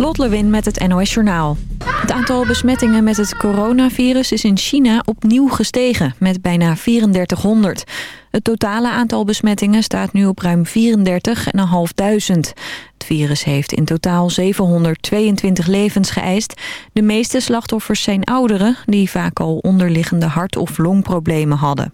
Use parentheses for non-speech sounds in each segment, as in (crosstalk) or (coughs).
Lot Lewin met het NOS Journaal. Het aantal besmettingen met het coronavirus is in China opnieuw gestegen, met bijna 3400. Het totale aantal besmettingen staat nu op ruim 34.500. Het virus heeft in totaal 722 levens geëist. De meeste slachtoffers zijn ouderen, die vaak al onderliggende hart- of longproblemen hadden.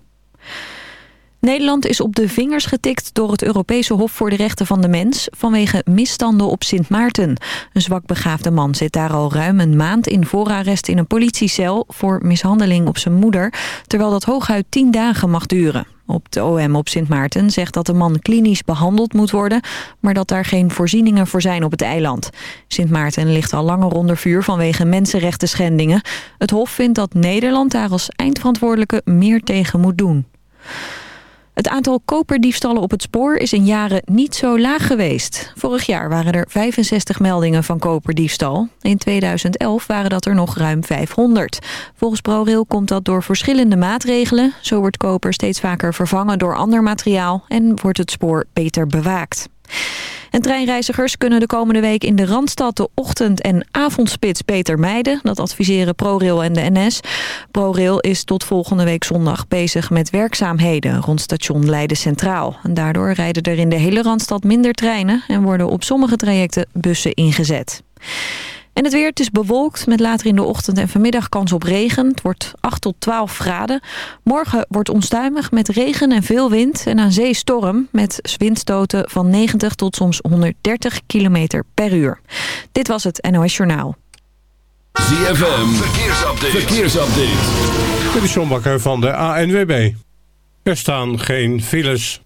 Nederland is op de vingers getikt door het Europese Hof voor de Rechten van de Mens... vanwege misstanden op Sint Maarten. Een zwakbegaafde man zit daar al ruim een maand in voorarrest in een politiecel... voor mishandeling op zijn moeder, terwijl dat hooguit tien dagen mag duren. Op de OM op Sint Maarten zegt dat de man klinisch behandeld moet worden... maar dat daar geen voorzieningen voor zijn op het eiland. Sint Maarten ligt al langer onder vuur vanwege mensenrechten schendingen. Het Hof vindt dat Nederland daar als eindverantwoordelijke meer tegen moet doen. Het aantal koperdiefstallen op het spoor is in jaren niet zo laag geweest. Vorig jaar waren er 65 meldingen van koperdiefstal. In 2011 waren dat er nog ruim 500. Volgens ProRail komt dat door verschillende maatregelen. Zo wordt koper steeds vaker vervangen door ander materiaal... en wordt het spoor beter bewaakt. En treinreizigers kunnen de komende week in de Randstad de ochtend- en avondspits beter mijden. Dat adviseren ProRail en de NS. ProRail is tot volgende week zondag bezig met werkzaamheden rond station Leiden Centraal. En daardoor rijden er in de hele Randstad minder treinen en worden op sommige trajecten bussen ingezet. En het weer, het is bewolkt met later in de ochtend en vanmiddag kans op regen. Het wordt 8 tot 12 graden. Morgen wordt onstuimig met regen en veel wind. En aan zee storm met windstoten van 90 tot soms 130 km per uur. Dit was het NOS Journaal. ZFM, verkeersupdate. verkeersupdate. Dit is John Bakker van de ANWB. Er staan geen files.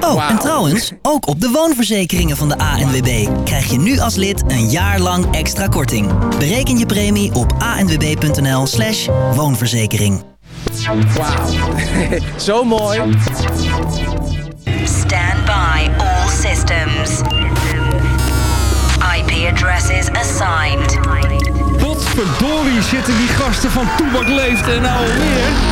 Oh, en trouwens, ook op de woonverzekeringen van de ANWB... krijg je nu als lid een jaar lang extra korting. Bereken je premie op anwb.nl slash woonverzekering. Wauw, (laughs) zo mooi. Stand by all systems. IP addresses assigned. Potverdorie zitten die gasten van Toebak Leeft en nou alweer.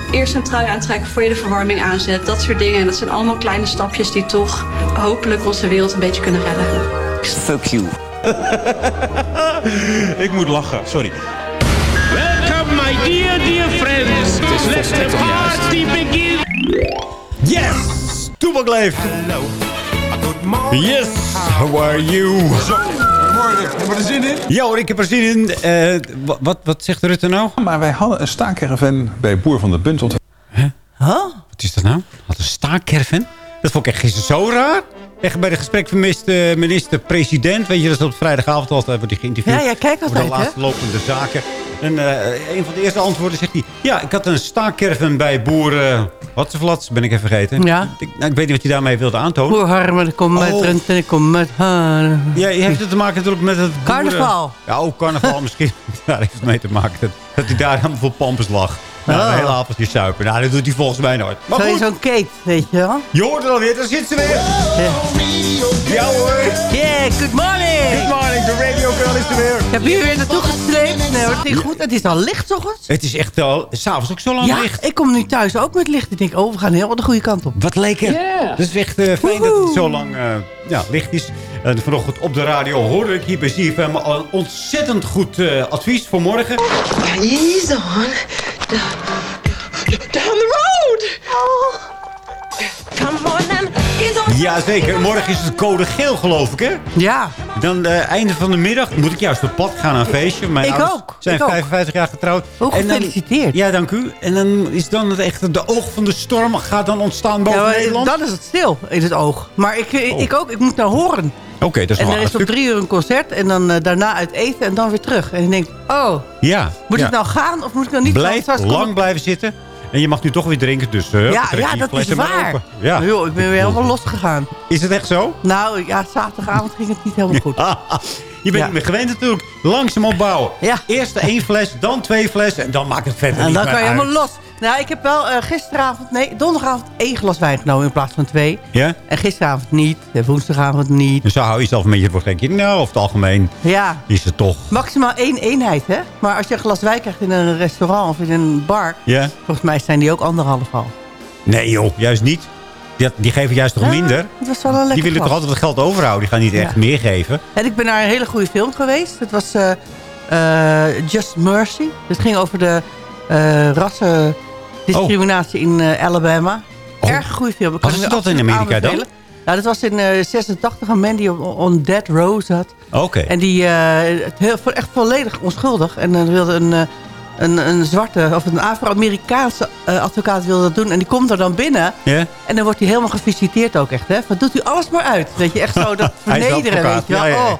eerst een trui aantrekken voor je de verwarming aanzet. Dat soort dingen. En dat zijn allemaal kleine stapjes die toch hopelijk onze wereld een beetje kunnen redden. Fuck you. (laughs) Ik moet lachen, sorry. Welcome my dear, dear friends. Let the party begin. Yes! Toebak leeft. Yes, how are you? Goedemorgen, heb je er zin in? Ja hoor, ik heb er zin in. Uh, wat, wat zegt Rutte nou? Maar wij hadden een staakerven bij Boer van de Bunt. Huh? huh? Wat is dat nou? Had een staakerven? Dat vond ik echt gisteren zo raar. Echt bij de gesprek van minister-president. Weet je, dat is op vrijdagavond altijd wordt hij geïnterviewd. Ja, ja, kijk altijd, Over de laatste lopende zaken. En eh, een van de eerste antwoorden zegt hij... Ja, ik had een staakcaravan bij boer... Uh, wat Vlats, ben ik even vergeten. Ja. Ik, nou, ik weet niet wat hij daarmee wilde aantonen. Boer Harmen, ik kom met Oh. rent en ik kom met haar. Ja, je heeft het te maken natuurlijk met het... boeren- Carnaval. Ja, ook carnaval (laughs) misschien. Daar heeft het mee te maken. Dat, dat hij daar helemaal vol pampers lag. Nou, Oh. een hele avondje suipen. Nou, dat doet hij volgens mij nooit. Maar Zo goed, zo'n Kate, weet je wel? je hoort het alweer. Daar zit ze weer. Ja hoor. Yeah, good morning! Good morning, de radio girl is er weer. Heb je weer naartoe gestreept? Nee hoor, het is goed. Het is al licht, toch eens? Het is echt al... S'avonds ook zo lang Ja, licht. ik kom nu thuis ook met licht. Ik denk, oh, we gaan helemaal de goede kant op. Wat lekker. Yeah. Dat is echt eh, fijn dat het zo lang eh, ja, licht is. En vanochtend op de radio hoorde ik hier bij ZFM al een ontzettend goed eh, advies voor morgen. Ease on. Down the road. Oh. Come on and on. Jazeker, morgen is het code geel geloof ik hè? Ja. Dan eh einde van de middag moet ik juist op pad gaan naar een feestje. Mijn Ik ouders ook, zijn ik ook. 55 jaar getrouwd. Oh, En dan- gefeliciteerd. ja, dank u. En dan is dan het echt de oog van de storm gaat dan ontstaan boven Ja, maar Nederland. dan is het stil in het oog. Maar ik, ik ook, ik moet naar horen. Oké, dat is En er is om drie uur een concert en dan eh, daarna uit eten en dan weer terug. En ik denk, oh, Ja. moet ja. ik nou gaan of moet ik nou niet Blijf gaan? Lang blijven zitten. En je mag nu toch weer drinken, dus eh, Ja, ja dat is waar. Ja. Nou, ik ben weer helemaal losgegaan. Is het echt zo? Nou ja, zaterdagavond ging het niet helemaal (laughs) goed. Je bent Ja. niet meer gewend natuurlijk. Langzaam opbouwen. Ja. Eerst één fles, dan twee flessen. En dan maakt het verder En niet dan kan je uit. helemaal los. Nou, ik heb wel eh, gisteravond, nee, donderdagavond één glas wijn genomen in plaats van twee. Ja? En gisteravond niet, en woensdagavond niet. Dus zo hou je jezelf een beetje voor gek. Nou, over het algemeen Ja, is het toch... maximaal één eenheid, hè. Maar als je een glas wijn krijgt in een restaurant of in een bar... Ja? volgens mij zijn die ook anderhalf al. Nee joh, juist niet. Die, die geven juist toch Ja, minder? Het was wel een lekker Die willen glas. toch altijd wat geld overhouden? Die gaan niet echt Ja. meer geven. En ik ben naar een hele goede film geweest. Het was eh, eh, Just Mercy. Het ging over de rassendiscriminatie in eh, Alabama. Erg goede film. Hem het dat in Amerika dan? Nou, dat was in eh 86 een man die op on dead row zat. Oké. En die eh, het heel, echt volledig onschuldig. En dan wilde een, een, een zwarte of een Afro-Amerikaanse advocaat wilde dat doen. En die komt er dan binnen. Ja? En dan wordt hij helemaal gevisiteerd ook echt. Hè? Van, doet u alles maar uit. Weet je, echt zo dat (laughs) is vernederen. Weet je wel. ja, ja, ja. Oh.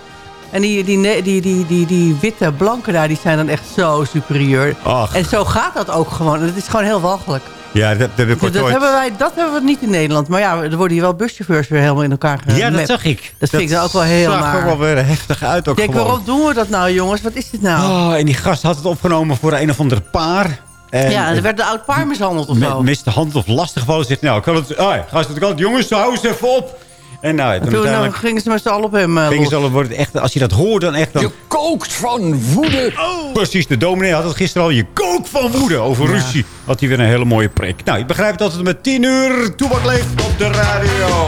En die, die, die, die, die, witte blanken daar, die zijn dan echt zo superieur. Ach. En zo gaat dat ook gewoon. Het is gewoon heel walgelijk. Ja, dat, dat heb ik Dat, ooit- hebben wij, dat hebben we niet in Nederland. Maar ja, er worden hier wel buschauffeurs weer helemaal in elkaar gemapt. Ja, dat zag ik. Dat vind ik dan ook wel heel zag er naar. wel weer heftig uit ook Ik denk, gewoon. waarom doen we dat nou, jongens? Wat is dit nou? Oh, en die gast had het opgenomen voor een of ander paar. En, ja, er werd een oud paar mishandeld of zo. hand of lastig gevallen. Zegt, nou, kan het... Ah, gast, het kan, jongens, hou eens even op. En nou, toen nou, uiteindelijk gingen ze met z'n allen op hem eh, gingen los. ze al, wordt echt, als je dat hoort, dan echt... Dan, Je kookt van woede. Precies, de dominee had het gisteren al. Je kookt van woede over ruzie. Had hij weer een hele mooie prik. Nou, ik begrijp dat het met 10 uur toebak leeft op de radio.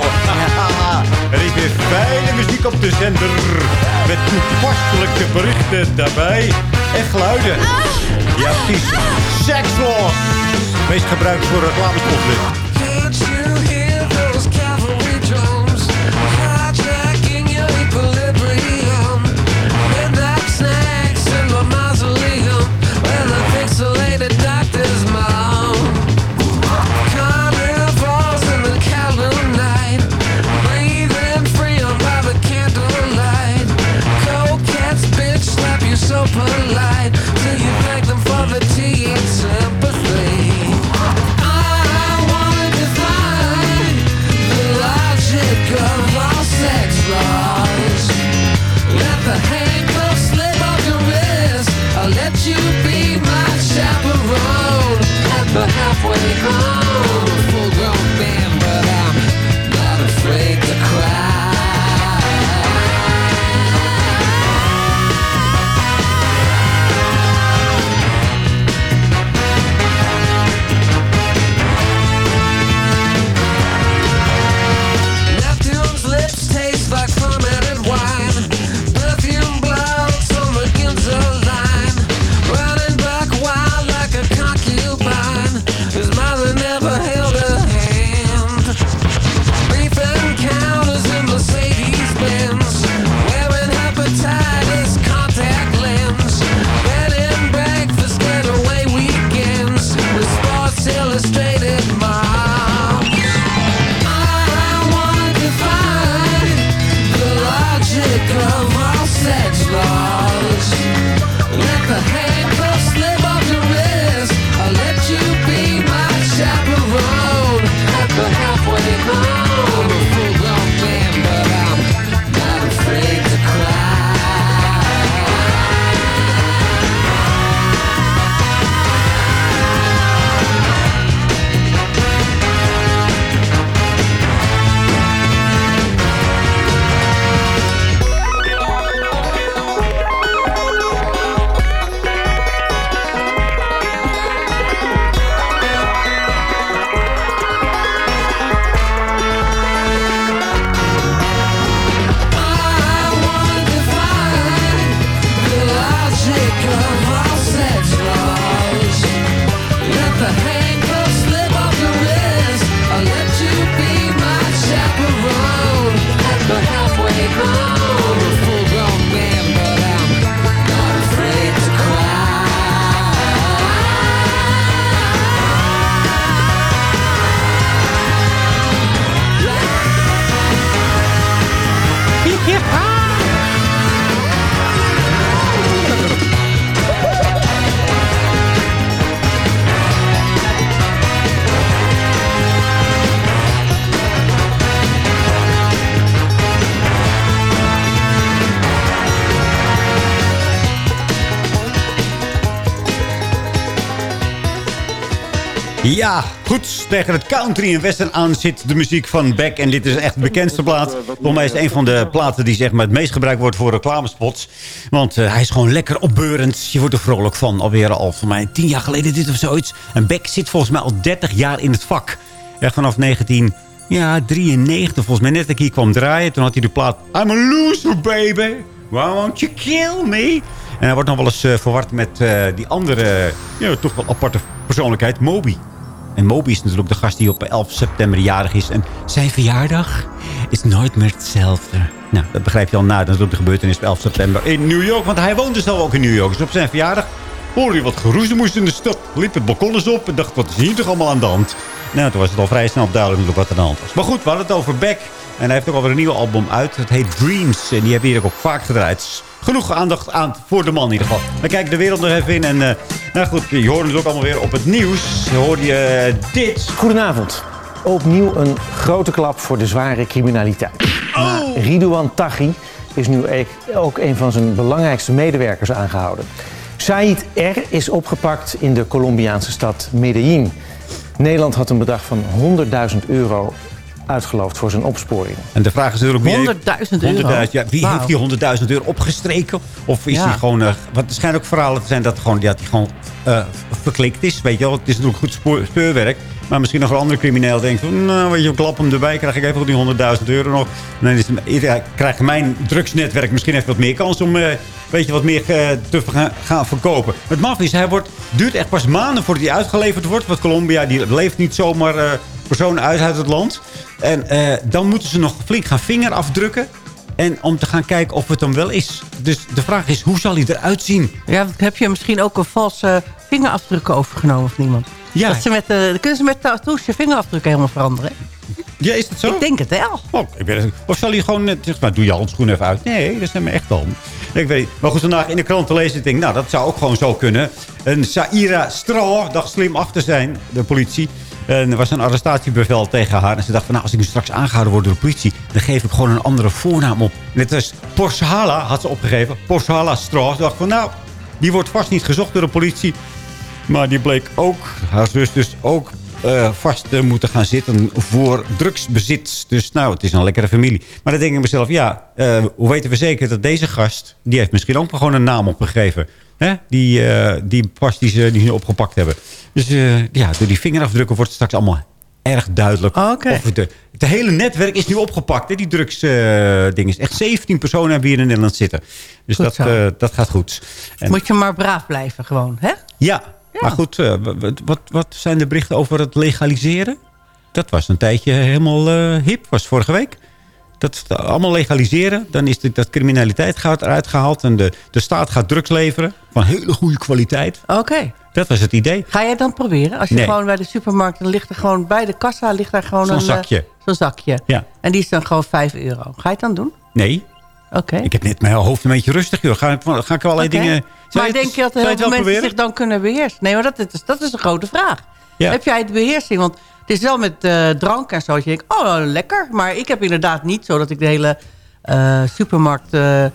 (laughs) er is weer fijne muziek op de zender. Met toepasselijke berichten daarbij. En geluiden. Ja, precies. Sexloss. Meest gebruikt voor reclamespotten. Ja, goed. Tegen het country en western aan zit de muziek van Beck. En dit is echt de bekendste plaat. Volgens mij is het een van de platen die zeg maar, het meest gebruikt wordt voor reclamespots. Want eh, hij is gewoon lekker opbeurend. Je wordt er vrolijk van. Alweer al voor mij tien jaar geleden dit of zoiets. En Beck zit volgens mij al 30 jaar in het vak. Echt vanaf 19... Ja, 93 volgens mij. Net dat ik hier kwam draaien. Toen had hij de plaat... I'm a loser, baby. Why won't you kill me? En hij wordt nog wel eens eh, verward met eh, die andere... ja, toch wel aparte persoonlijkheid. Moby. En Moby is natuurlijk de gast die op 11 september jarig is. En zijn verjaardag is nooit meer hetzelfde. Nou, dat begrijp je al na dat op de gebeurtenis op 11 september in New York. Want hij woonde zelf ook in New York. Dus op zijn verjaardag hoorde hij wat geroezemoes in de stad. Liep het balkon eens op en dacht, wat is hier toch allemaal aan de hand? Nou, toen was het al vrij snel duidelijk wat er aan de hand was. Maar goed, we hadden het over Beck. En hij heeft ook alweer een nieuw album uit. Het heet Dreams. En die hebben hier ook vaak gedraaid. Genoeg aandacht aan voor de man in ieder geval. Dan kijk ik de wereld nog even in. En uh, nou goed, je hoort het ook allemaal weer op het nieuws. Hoor je uh, dit. Goedenavond. Opnieuw een grote klap voor de zware criminaliteit. Oh. Ridouan Taghi is nu ook een van zijn belangrijkste medewerkers aangehouden. Said R. is opgepakt in de Colombiaanse stad Medellin. Nederland had een bedrag van 100.000 euro uitgeloofd voor zijn opsporing. En de vraag is natuurlijk... 100.000 euro? Ja, wie wow. heeft die 100.000 euro opgestreken? Of is ja. hij gewoon... Uh, wat er schijnen ook verhalen te zijn dat, gewoon, ja, die gewoon uh, verklikt is. Weet je wel, het is natuurlijk goed spoor, speurwerk. Maar misschien nog een andere crimineel denkt... Van, nou, weet je, ik klap hem erbij, krijg ik even die 100.000 euro nog. En dan is het, krijgt mijn drugsnetwerk misschien even wat meer kans om... Uh, weet je, wat meer te gaan, gaan verkopen. Het maf is, hij wordt, duurt echt pas maanden voordat hij uitgeleverd wordt. Want Colombia die leeft niet zomaar personen uit uit het land. En uh, dan moeten ze nog flink gaan vinger afdrukken. En om te gaan kijken of het dan wel is. Dus de vraag is, hoe zal hij eruit zien? Ja, heb je misschien ook een valse vingerafdrukken overgenomen van iemand? Ja. Dat ze met, uh, kunnen ze met tattoos je vingerafdrukken helemaal veranderen? Ja, is het zo? Ik denk het wel. Oh, ik weet het. Of zal hij gewoon net, zeg maar, doe je handschoenen even uit. Nee, dat zijn me echt dan. Ik weet Maar goed, vandaag in de krant te lezen. Ik denk, nou, dat zou ook gewoon zo kunnen. Een Saira Straw dacht slim achter zijn, de politie. En er was een arrestatiebevel tegen haar. En ze dacht van, nou, als ik nu straks aangehouden word door de politie... dan geef ik gewoon een andere voornaam op. Net als Porshala had ze opgegeven. Porshala Straw. Ze dacht van, nou, die wordt vast niet gezocht door de politie. Maar die bleek ook, haar zus dus ook uh, vast uh, moeten gaan zitten voor drugsbezit. Dus nou, het is een lekkere familie. Maar dan denk ik mezelf, ja, uh, hoe weten we zeker dat deze gast... die heeft misschien ook gewoon een naam opgegeven. Hè? Die, die pas die ze, die ze opgepakt hebben. Dus ja, door die vingerafdrukken wordt het straks allemaal erg duidelijk. Okay. Of de, het hele netwerk is nu opgepakt. Hè? Die drugsdingen. Echt 17 personen hebben hier in Nederland zitten. Dus dat, dat gaat goed. En, Moet je maar braaf blijven gewoon, hè? Ja, ja. Maar goed, wat, wat zijn de berichten over het legaliseren? Dat was een tijdje helemaal hip, was vorige week. Dat allemaal legaliseren, dan is dat criminaliteit gaat eruit gehaald... en de, de staat gaat drugs leveren van hele goede kwaliteit. Oké. Okay. Dat was het idee. Ga jij dan proberen? Als je nee. gewoon bij de supermarkt... dan ligt er gewoon bij de kassa ligt daar gewoon zo'n een... zakje. Zo'n zakje. Ja. En die is dan gewoon 5 euro. Ga je het dan doen? Nee. Oké. Okay. Ik heb net mijn hoofd een beetje rustig. Joh. Ga, ga ik allerlei okay. dingen... Maar denk je dat heel veel mensen proberen? zich dan kunnen beheersen? Nee, maar dat, dat, is, dat is een grote vraag. Ja. Heb jij de beheersing? Want het is wel met uh, drank en zo. Dat je denkt, oh, lekker. Maar ik heb inderdaad niet zo dat ik de hele uh, supermarkt... Uh,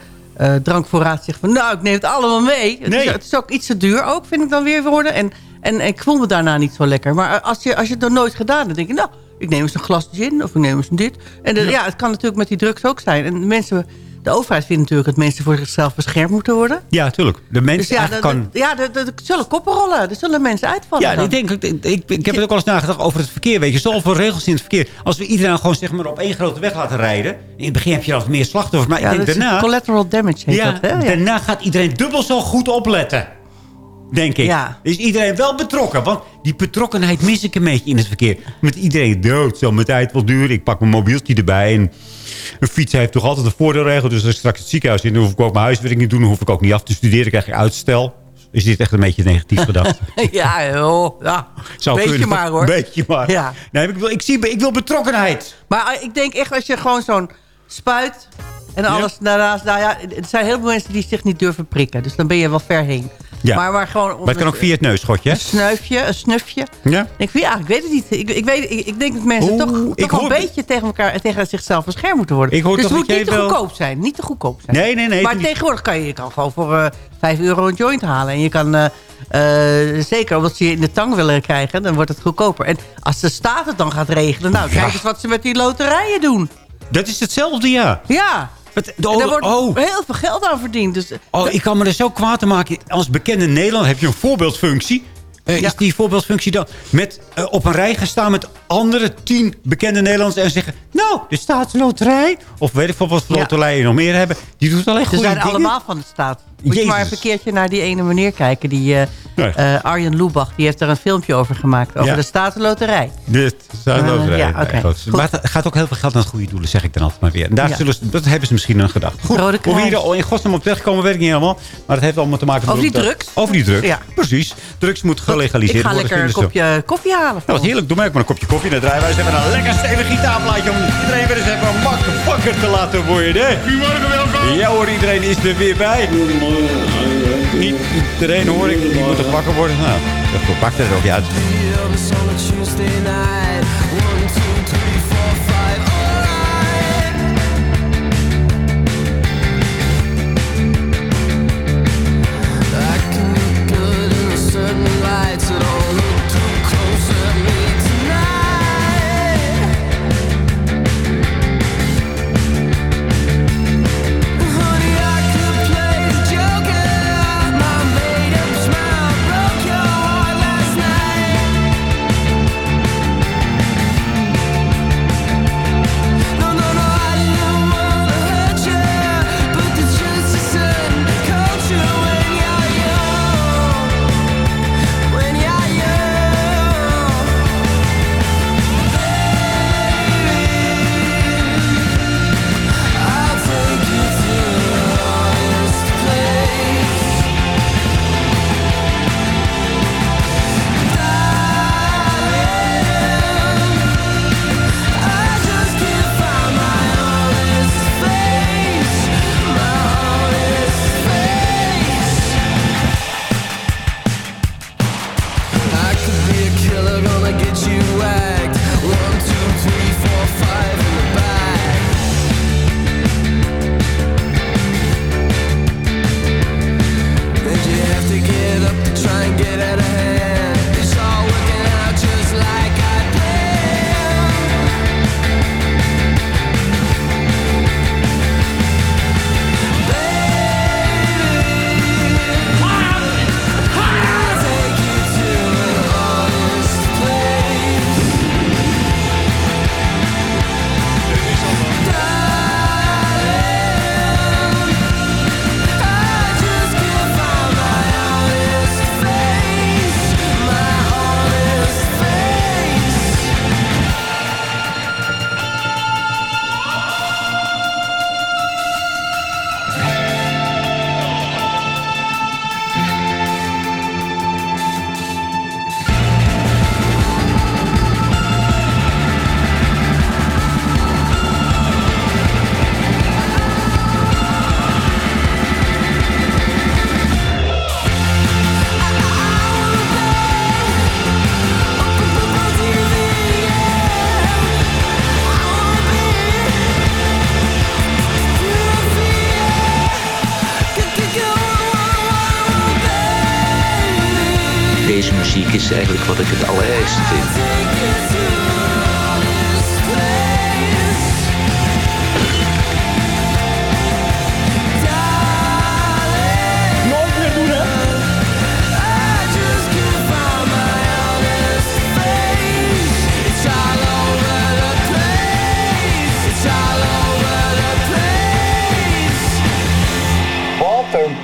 drankvoorraad zeg van, nou, ik neem het allemaal mee. Het, is, het is ook iets te duur ook, vind ik dan weer worden. En, en, en ik voel me daarna niet zo lekker. Maar als je, als je het nog nooit gedaan hebt, dan denk je... nou, ik neem eens een glas gin of ik neem eens een dit. En de, ja. ja, het kan natuurlijk met die drugs ook zijn. En mensen... De overheid vindt natuurlijk dat mensen voor zichzelf beschermd moeten worden. Ja, natuurlijk. De mensen dus ja, kan... de, ja, er zullen koppen rollen. Er zullen mensen uitvallen. Ja, dan. ik, denk, ik, ik, ik heb het ook al eens nagedacht over het verkeer. Weet je, zoveel regels in het verkeer. Als we iedereen gewoon zeg maar, op één grote weg laten rijden. In het begin heb je al meer slachtoffers. Maar ja, ik denk dat daarna... Collateral damage heet ja, dat, hè? Ja. Daarna gaat iedereen dubbel zo goed opletten. Denk ik. Ja. Is iedereen wel betrokken? Want die betrokkenheid mis ik een beetje in het verkeer. Met iedereen dood. Zo, mijn tijd wel duren. Ik pak mijn mobieltje erbij. En een fiets heeft toch altijd een voordeelregel. Dus als ik straks het ziekenhuis in, dan hoef ik ook mijn huiswerk niet doen. Dan hoef ik ook niet af te studeren. Dan krijg ik uitstel. Is dit echt een beetje negatief gedacht? (laughs) ja, joh. Ja. Zou beetje kunnen, maar hoor. Beetje maar. Ja. Nee, ik, wil, ik, zie, ik wil betrokkenheid. Maar ik denk echt als je gewoon zo'n spuit... en alles ja. daarnaast... Nou ja, er zijn heel veel mensen die zich niet durven prikken. Dus dan ben je wel ver heen. Ja. Maar, maar, gewoon, Maar het kan ook via het neusschotje? Een snuifje, een snufje. Ja? Ik, vind, ja, ik weet het niet. Ik, ik, weet, ik, ik denk dat mensen Oeh, toch, toch hoor- een beetje tegen, elkaar, tegen zichzelf beschermd moeten worden. Ik hoor dus het moet niet te wel- goedkoop zijn. Niet te goedkoop zijn. Nee, nee, nee. Maar tegenwoordig kan je, je kan gewoon voor eh 5 euro een joint halen. En je kan, eh, eh, zeker omdat ze je in de tang willen krijgen, dan wordt het goedkoper. En als de staat het dan gaat regelen, nou, kijk eens wat ze met die loterijen doen. Dat is hetzelfde, ja. Ja. Wat- En daar wordt oh. heel veel geld aan verdiend. Dus, Oh, ik kan me er zo kwaad te maken. Als bekende Nederland heb je een voorbeeldfunctie. Eh, Is die voorbeeldfunctie dan met, eh, op een rij gaan staan met andere tien bekende Nederlanders... en zeggen, nou, de staatsloterij... of weet ik veel wat voor Ja. loterijen nog meer hebben... die doet alleen Ze goede zijn dingen. allemaal van de staat. Moet je maar even een keertje naar die ene meneer kijken. Die, eh, Nee. eh, Arjen Loebach. Die heeft er een filmpje over gemaakt. Over Ja. de Statenloterij. De staatsloterij. Eh, ja. Nee. Maar het gaat ook heel veel geld naar goede doelen, zeg ik dan altijd maar weer. En daar Ja. zullen ze, dat hebben ze misschien aan gedacht. Goed, Rode hoe we hier al in godsnaam op terechtkomen, weet ik niet helemaal. Maar het heeft allemaal te maken met... Over die dat- drugs? Over die drugs, Ja. precies. Drugs moet Ik gelegaliseerd ga worden. lekker een vinden ze. kopje koffie halen. Dat was heerlijk. Doe mij ook maar een kopje koffie naar draaien. Wij hebben een lekker stevig gitaarplaatje om iedereen weer eens even mak wakker te laten worden. Goedemorgen, welkom. Ja hoor, iedereen is er weer bij. Niet iedereen hoor ik. Die moet toch wakker worden? Nou, dat pakt er ook uit. Killer, gonna get you whacked.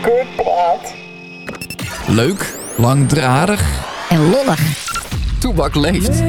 Kutplaat. Leuk, langdradig en lollig. Toebak leeft.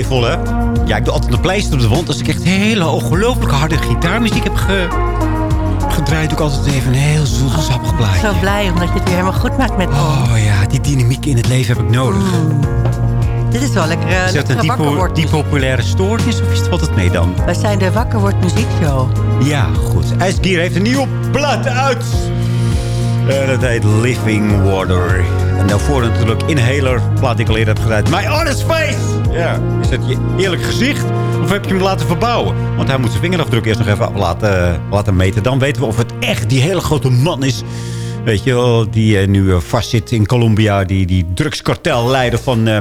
Zweefvol, hè? Ja, ik doe altijd een pleister op de wond. Als ik echt hele ongelooflijk harde gitaarmuziek heb ge... gedraaid... doe ik altijd even een heel zoet, sappig plaatje. Zo blij omdat je het weer helemaal goed maakt met. Oh ja, die dynamiek in het leven heb ik nodig. Dit is wel lekker, uh, Is dat een lekkere die, populaire stoornis of is het wat het mee dan? Wij zijn de Wakker Wordt Muziekshow. Ja, goed. IJsgier heeft een nieuwe plaat uit. En dat heet Living Water. En daarvoor natuurlijk Inhaler, plaat die ik al eerder heb gedraaid. My Honest Face! Ja, is dat je eerlijk gezicht? Of heb je hem laten verbouwen? Want hij moet zijn vingerafdruk eerst nog even laten, laten meten. Dan weten we of het echt die hele grote man is... Weet je wel, die eh, nu eh, vastzit in Colombia. Die, die drugskartelleider van eh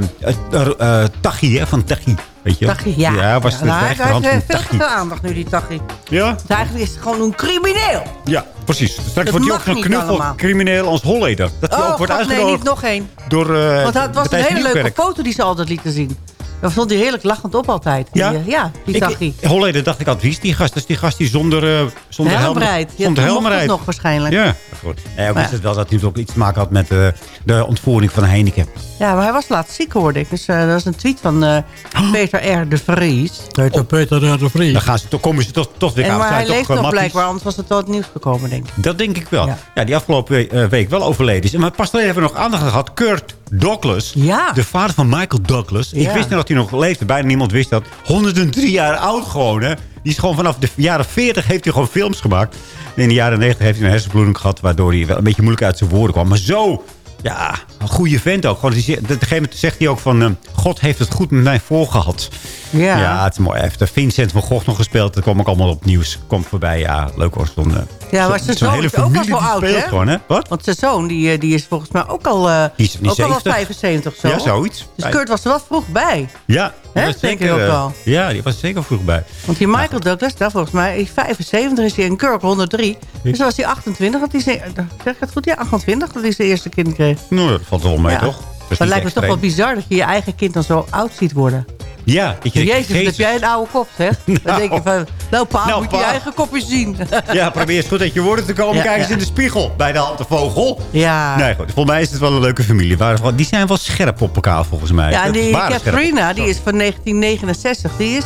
eh, Tachi, hè? Van Tachi. Weet je wel? Tachi, ja. Ja, was Ja, de nou, hij rechterhand heeft van veel te Tachi. veel aandacht nu, die Tachi. Ja? Want eigenlijk is het gewoon een crimineel. Ja, precies. Straks wordt hij ook allemaal. crimineel als Holleder. Dat hij oh, ook wordt God, nee, uitgenodigd niet nog één. door eh Want het was een hele leuke foto die ze altijd lieten zien. Daar stond hij heerlijk lachend op altijd. Ja? Die, eh, ja, die Ik- Tachi. Holleder dacht ik wie is die gast? Dat is die gast die zonder, eh zonder Helm rijdt. Ja, Zonder helm rijdt. nog waarschijnlijk. Ja, goed. Ja, ik Maar wist het wel dat hij ook iets te maken had met eh, de ontvoering van Heineken. Ja, maar hij was laatst ziek hoorde ik. Dus eh, dat was een tweet van eh, Peter R. de Vries. Peter, Peter de Vries. Dan gaan ze, toch- komen ze toch, toch weer En, aan. maar hij toch, leeft eh, nog blijkbaar, anders was het wel het nieuws gekomen, denk ik. Dat denk ik wel. Ja, Ja. die afgelopen we- eh, week wel overleden is. Maar pas we nog aandacht gehad. Kurt Douglas. Ja. De vader van Michael Douglas. Ik wist niet dat hij nog leefde. Bijna niemand wist dat. 103 jaar oud gewoon, hè. Die is gewoon vanaf de jaren 40 heeft hij gewoon films gemaakt. En in de jaren 90 heeft hij een hersenbloeding gehad... waardoor hij wel een beetje moeilijk uit zijn woorden kwam. Maar zo, ja, een goede vent ook. Gewoon, die op een gegeven moment zegt hij ook van... eh, God heeft het goed met mij voorgehad. Ja. Ja, het is mooi. Hij heeft Vincent van Gogh nog gespeeld. Dat kwam ook allemaal op nieuws. Komt voorbij, ja. Leuk hoor. Zo'n, eh, Ja, maar zo- zijn zo'n zoon hele is ook al zo die oud, speelt hè? gewoon, hè? Wat? Want zijn zoon, die, eh, die is volgens mij ook al, eh, Die is ook al wel 70. 75 zo. Ja, zoiets. Dus Kurt was er wel vroeg bij. Ja, Hè, denk zeker, ik ook eh, wel. Ja, die was er zeker vroeg bij. Want die Michael Douglas, daar volgens mij, is 75 is hij en Kirk 103. Dus dan was hij 28, dat hij zijn, zeg ik het goed? Ja, 28, dat hij zijn eerste kind kreeg. Nou, dat valt wel mee, Ja. toch? Dat is het lijkt me toch wel bizar dat je je eigen kind dan zo oud ziet worden. Ja, dat je Jezus, wat heb jij een oude kop, zeg. (laughs) Dan denk je van, nou pa, Nou, moet je pa. je eigen kopje zien. (laughs) Ja, probeer eens goed uit je woorden te komen. Ja, Kijk eens ja. in de spiegel bij de handenvogel. Ja. Nee, goed. Volgens mij is het wel een leuke familie. Die zijn wel scherp op elkaar, volgens mij. Ja, en die Catherine, die is van 1969. Die is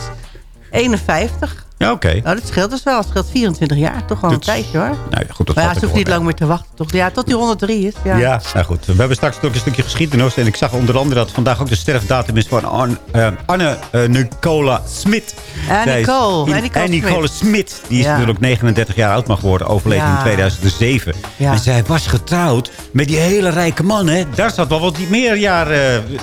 51. Ja, oké. Nou, dat scheelt dus wel. Het scheelt 24 jaar. Toch wel een tijdje hoor. Nou ja, goed, dat maar ja, ze hoeft niet lang meer te wachten. Toch? Ja, tot die 103 is. Ja. Ja. nou goed. We hebben straks ook een stukje geschiedenis. En ik zag onder andere dat vandaag ook de sterfdatum is van Anne, eh, Anne eh, Nicola Smit. Anne Zij is- Nicole. Anne Nicole Smit. Die is Ja. natuurlijk 39 jaar oud mag worden. Overleden Ja. in 2007. Ja. En zij was getrouwd met die hele rijke man. Hè? Daar zat wel wat meer jaar eh,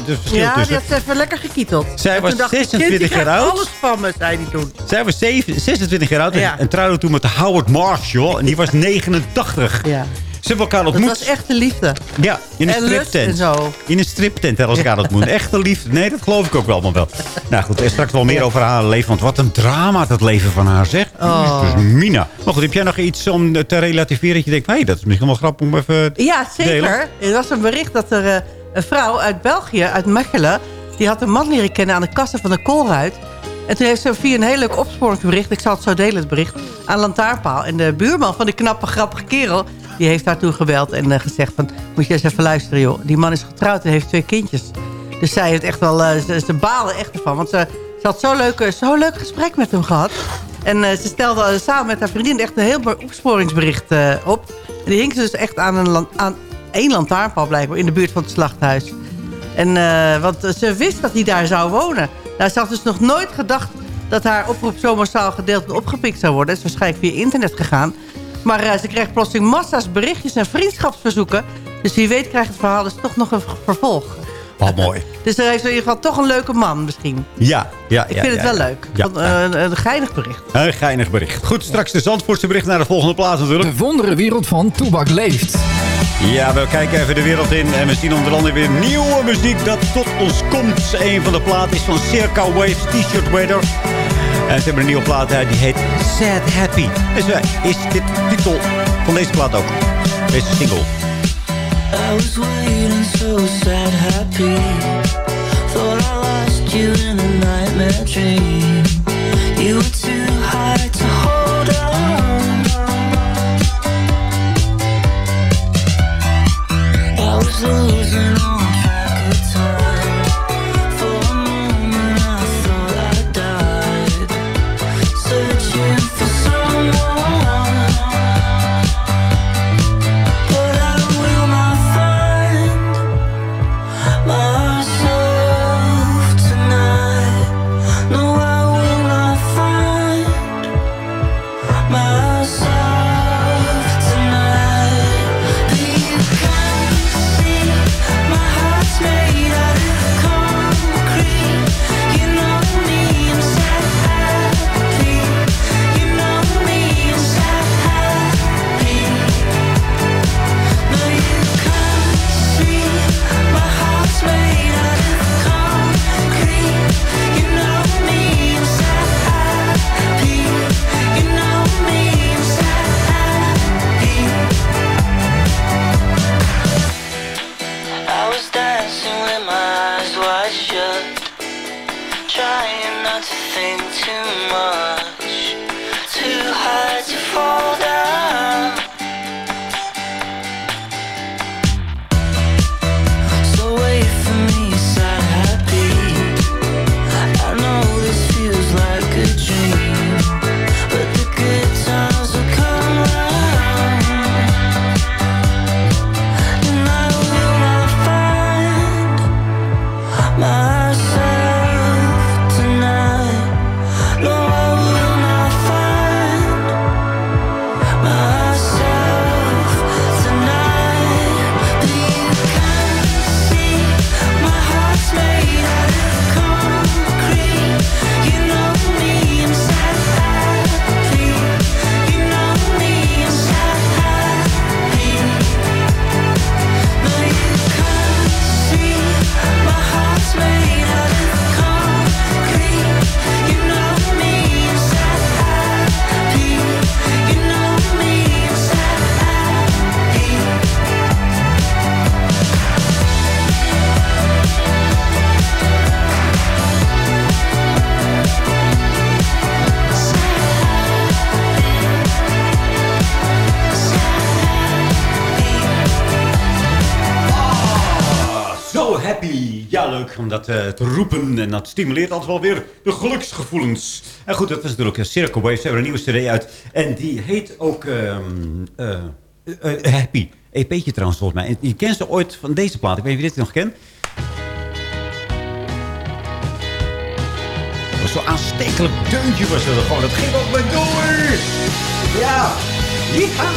de verschil Ja, die tussen. had ze even lekker gekieteld. Zij En was toen dacht ik, 26 kind, die jaar oud. alles van me, zei hij toen. Zij was zeven- 26 jaar oud en- Ja. en trouwde toen met Howard Marshall. En die was 89. Ja. Ze hebben elkaar Dat ontmoet. was echte liefde. Ja, in een En striptent. en zo. In een striptent hebben ze elkaar ontmoet. Echte liefde. Nee, dat geloof ik ook wel allemaal wel. Nou goed, er straks wel meer over haar leven. Want wat een drama dat leven van haar, zeg. Oh. Dus Mina. Maar goed, heb jij nog iets om te relativeren? Dat je denkt, hé, hey, dat is misschien wel grappig om even te Ja, zeker. Er was een bericht dat er eh, een vrouw uit België, uit Mechelen... die had een man leren kennen aan de kassen van de koolruit. En toen heeft via een heel leuk opsporingsbericht... ik zal het zo delen, het bericht, aan lantaarnpaal. En de buurman van die knappe, grappige kerel... die heeft haar toen gebeld en eh, gezegd van... moet je eens even luisteren, joh. Die man is getrouwd en heeft twee kindjes. Dus zij heeft echt wel... eh, ze, ze baalde echt ervan, want ze, ze had zo'n leuk, zo leuk gesprek met hem gehad. En eh, ze stelde samen met haar vriendin echt een heel opsporingsbericht op. En die hing ze dus echt aan, een aan één lantaarnpaal blijkbaar in de buurt van het slachthuis. En, want ze wist dat hij daar zou wonen. Nou, ze had dus nog nooit gedacht dat haar oproep zo massaal gedeeld en opgepikt zou worden. Het is waarschijnlijk via internet gegaan. Maar eh, ze kreeg plotseling massa's berichtjes en vriendschapsverzoeken. Dus wie weet krijgt het verhaal dus toch nog een vervolg. Wat mooi. (laughs) Dus er heeft in ieder geval toch een leuke man misschien. Ja, ja, Ik ja, vind ja, het wel ja. leuk. Eh, een, een geinig bericht. Een geinig bericht. Goed, straks de Zandvoortse bericht naar de volgende plaats natuurlijk. De wondere wereld van Toebak leeft. Ja, we kijken even de wereld in. En we zien onder andere weer nieuwe muziek dat tot ons komt. Een van de platen is van Circa Waves T-shirt Weather. En ze hebben een nieuwe plaat uit, die heet Sad Happy. Dus is dit titel van deze plaat ook. Deze single. I was waiting so sad, happy. Thought I lost you in a nightmare dream. You were too high to hold on. I was losing leuk om dat eh, te roepen. En dat stimuleert altijd wel weer de geluksgevoelens. En goed, dat was natuurlijk een Circle Waves. Ze hebben een nieuwe cd uit. En die heet ook eh, Happy. EP'tje trouwens volgens mij. Je kent ze ooit van deze plaat. Ik weet niet of je dit nog kent. Zo'n aanstekelijk deuntje was dat gewoon. Dat ging ook maar door. Ja. Ja.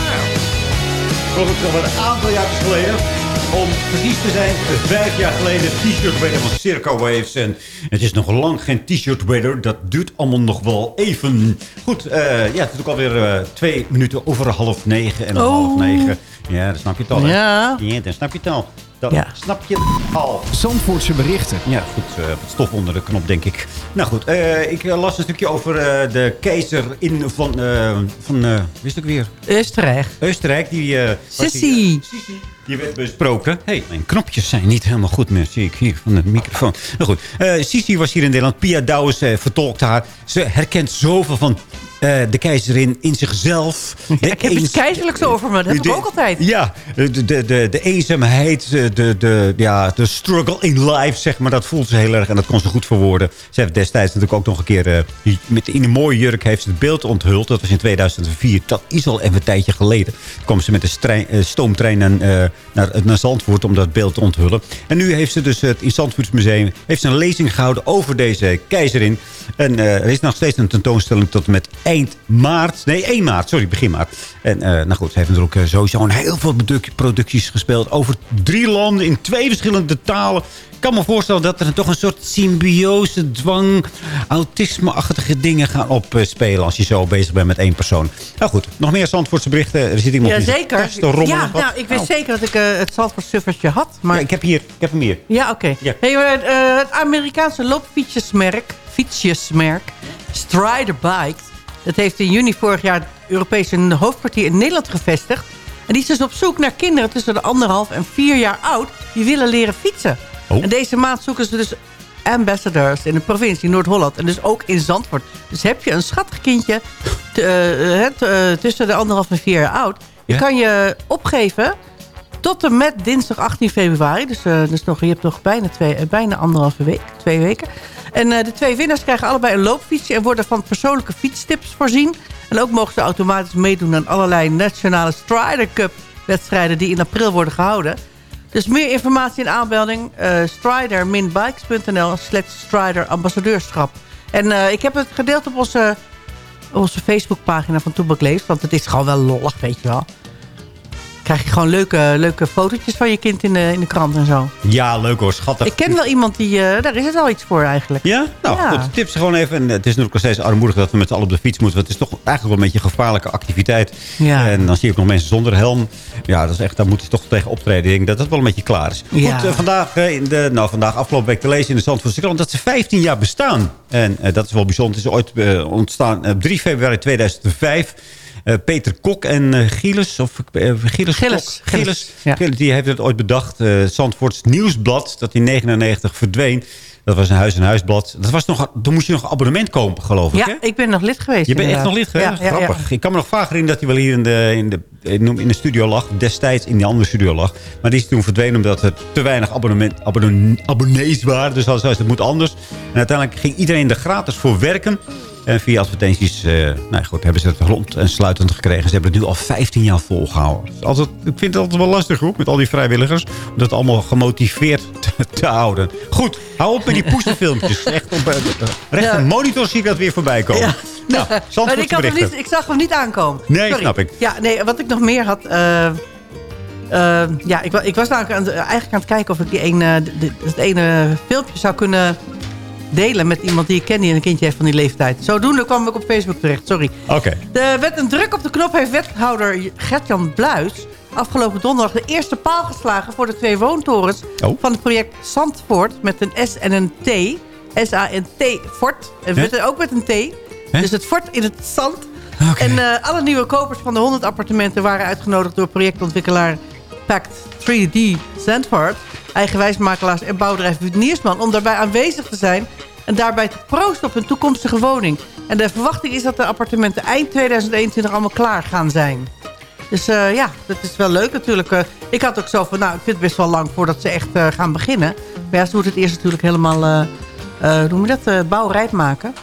Het nog een aantal jaar geleden. Om precies te zijn, vijf jaar geleden t-shirt weather van Circo Waves. En het is nog lang geen t-shirt weather. Dat duurt allemaal nog wel even. Goed, eh, ja, het is ook alweer eh, twee minuten over half negen en Oh. half negen. Ja, dan snap je het al. hè? Ja. ja dan snap je het al. Dan Ja. snap je het al. Zandvoortse berichten. Ja, goed. eh, wat stof onder de knop, denk ik. Nou goed, eh, ik las een stukje over eh, de keizer in van... eh van eh wist ik weer? Oostenrijk. Oostenrijk. Die, eh, was Die werd besproken. Hé, hey, mijn knopjes zijn niet helemaal goed meer, zie ik hier van de microfoon. Nou goed, eh Sisi was hier in Nederland. Pia Douwes eh, vertolkt haar. Ze herkent zoveel van eh, de keizerin in zichzelf. (laughs) Ik heb iets eens- keizerlijks over me. Dat heb ik ook altijd. Ja, de, de, de, de eenzaamheid, de, de, ja, de struggle in life, zeg maar. Dat voelt ze heel erg en dat kon ze goed verwoorden. Ze heeft destijds natuurlijk ook nog een keer... met, in een mooie jurk heeft ze het beeld onthuld. Dat was in 2004. Dat is al even een tijdje geleden. Toen kwam ze met de eh, stoomtrein en, naar, naar Zandvoort om dat beeld te onthullen. En nu heeft ze dus het in Zandvoortsmuseum heeft ze een lezing gehouden over deze keizerin. En eh, er is nog steeds een tentoonstelling tot met eind maart. Nee, 1 maart. Sorry, begin maart. En eh, nou goed, ze heeft natuurlijk eh, sowieso een heel veel produc- producties gespeeld. Over drie landen in twee verschillende talen. Ik kan me voorstellen dat er toch een soort symbiose, dwang, autisme-achtige dingen gaan opspelen als je zo bezig bent met één persoon. Nou goed, nog meer Zandvoortse berichten. Er zit iemand Ja, zeker. Ja, nou, ik wist Nou. zeker dat ik eh, het Zandvoort suffertje had. Maar... Ja, ik heb hier, ik heb hem hier. Ja, oké. Ja. Hey, maar, eh, het Amerikaanse loopfietsjesmerk, fietsjesmerk Strider Bikes... dat heeft in juni vorig jaar het Europese hoofdkwartier in Nederland gevestigd. En die is dus op zoek naar kinderen tussen de anderhalf en vier jaar oud... die willen leren fietsen. Oh. En deze maand zoeken ze dus ambassadors in de provincie Noord-Holland. En dus ook in Zandvoort. Dus heb je een schattig kindje te- eh, het, eh, tussen de anderhalf en vier jaar oud... je Ja? kan je opgeven tot en met dinsdag 18 februari. Dus, eh, dus nog, je hebt nog bijna, twee, eh, bijna anderhalve week, twee weken. En eh, de twee winnaars krijgen allebei een loopfietsje... en worden van persoonlijke fietstips voorzien. En ook mogen ze automatisch meedoen aan allerlei nationale Strider Cup wedstrijden... die in april worden gehouden. Dus meer informatie en aanmelding... eh strider-bikes.nl slash strider ambassadeurschap. En eh, ik heb het gedeeld op onze, onze Facebookpagina van Toebak Leeft. Want het is gewoon wel lollig, weet je wel krijg je gewoon leuke, leuke fotootjes van je kind in de, in de krant en zo. Ja, leuk hoor, schattig. Ik ken wel iemand die... eh, daar is het wel iets voor eigenlijk. Ja? Nou Ja. goed, tips gewoon even. En het is natuurlijk nog steeds armoedig dat we met z'n allen op de fiets moeten. Want het is toch eigenlijk wel een beetje een gevaarlijke activiteit. Ja. En dan zie ik nog mensen zonder helm. Ja, dat is echt, daar moeten ze toch tegen optreden. Ik denk dat dat wel een beetje klaar is. Ja. Goed, eh, vandaag, eh, in de, nou, vandaag afgelopen week te lezen in de Zandvoortse krant... dat ze 15 jaar bestaan. En eh, dat is wel bijzonder. Het is ooit eh, ontstaan op 3 februari 2005... Eh, Peter Kok en eh Gilles, of eh, Gilles. Kok, Gilles, ja. Die heeft het ooit bedacht. Zandvoorts Nieuwsblad, dat in 99 verdween. Dat was een huis-en-huisblad. Dat was nog, toen moest je nog abonnement kopen, geloof ik. Ja, hè? ik ben nog lid geweest. Je bent echt nog lid geweest? Ja, Grappig. ja. Ik kan me nog vaak herinneren dat hij wel hier in de, in, de, in de studio lag. Destijds in die andere studio lag. Maar die is toen verdwenen omdat er te weinig abonnement, abonne- abonnees waren. Dus het moet anders. En uiteindelijk ging iedereen er gratis voor werken. En via advertenties eh, nou goed, hebben ze het rond en sluitend gekregen. Ze hebben het nu al 15 jaar volgehouden. Dus altijd, ik vind het altijd wel lastig hoor, met al die vrijwilligers. Om dat allemaal gemotiveerd (laughs) te, te houden. Goed, hou op met die poesterfilmpjes. (laughs) Echt op eh, recht Ja. een monitor zie ik dat weer voorbij komen. Ja. Nou, (laughs) Maar ik, had hem berichten. niet, ik zag hem niet aankomen. Nee, Sorry. snap ik. Ja, nee, wat ik nog meer had... eh, eh, ja, ik, ik was namelijk aan, eigenlijk aan het kijken of ik die ene, de- het ene filmpje zou kunnen delen met iemand die ik ken die een kindje heeft van die leeftijd. Zodoende kwam ik op Facebook terecht, sorry. Oké. De wet een druk op de knop heeft wethouder Gertjan Bluis... afgelopen donderdag de eerste paal geslagen... voor de twee woontorens Oh. van het project Zandvoort... met een S en een T. S-A-N-T, Fort. En met- ook met een T. Dus het fort in het zand. En eh, alle nieuwe kopers van de 100 appartementen... waren uitgenodigd door projectontwikkelaar Pact 3D Zandvoort... eigenwijsmakelaars en bouwbedrijf Niersman... om daarbij aanwezig te zijn en daarbij te proosten op hun toekomstige woning. En de verwachting is dat de appartementen eind 2021 allemaal klaar gaan zijn. Dus eh, ja, dat is wel leuk natuurlijk. Eh, ik had ook zo van, nou, ik vind het best wel lang voordat ze echt eh, gaan beginnen. Maar ja, ze moeten het eerst natuurlijk helemaal, hoe noem je dat, bouwrijp maken.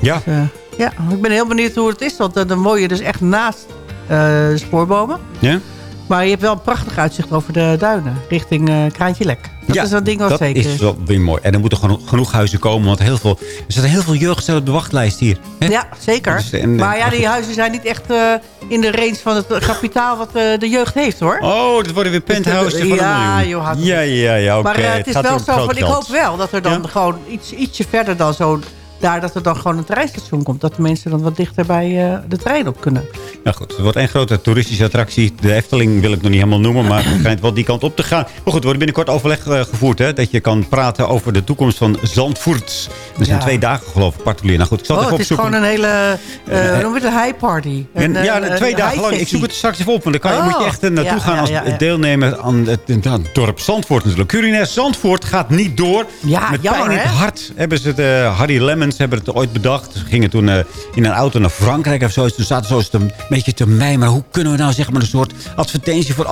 Ja. Dus, ja, ik ben heel benieuwd hoe het is. Want dan woon je dus echt naast de spoorbomen. Ja? Maar je hebt wel een prachtig uitzicht over de duinen. Richting eh Kraantje Lek. Dat ja, is een ding dat zeker is wel weer mooi. En er moeten genoeg, genoeg huizen komen. Want heel veel, er zitten heel veel jeugdstellen op de wachtlijst hier. hè? Ja, zeker. Dus, en, maar ja, eh, die (laughs) huizen zijn niet echt eh, in de range van het kapitaal wat eh, de jeugd heeft, hoor. Oh, dat worden weer penthouses van ja, een miljoen. ja, ja, ja, oké. Maar eh, het is wel zo, van, ik hoop wel dat er dan Ja? gewoon iets, ietsje verder dan zo... Daar dat er dan gewoon een treinstation komt. Dat de mensen dan wat dichter bij eh, de trein op kunnen. Nou goed, het wordt één grote toeristische attractie. De Efteling wil ik nog niet helemaal noemen, maar het schijnt wel die kant op te gaan. Maar goed, er wordt binnenkort overleg eh, gevoerd, hè. Dat je kan praten over de toekomst van Zandvoort. Er zijn Ja. twee dagen, geloof ik, particulier. Nou goed, ik zal Oh, het het even is opzoeken. gewoon een hele... hoe noem het? Een high party. En, Een, ja, eh, twee een dagen lang. Ik zoek het straks even op. Want dan kan, Oh, moet je echt naartoe ja, gaan ja, als ja, ja. deelnemer aan het, aan het dorp Zandvoort natuurlijk. Culinair Zandvoort gaat niet door. Ja, Met jammer, pijn in het hart hebben ze het... Harry Lemmens hebben het ooit bedacht. Ze gingen toen eh, in een auto naar Frankrijk of zo. Toen zaten ze een beetje te mij. Maar hoe kunnen we nou zeg maar een soort advertentie voor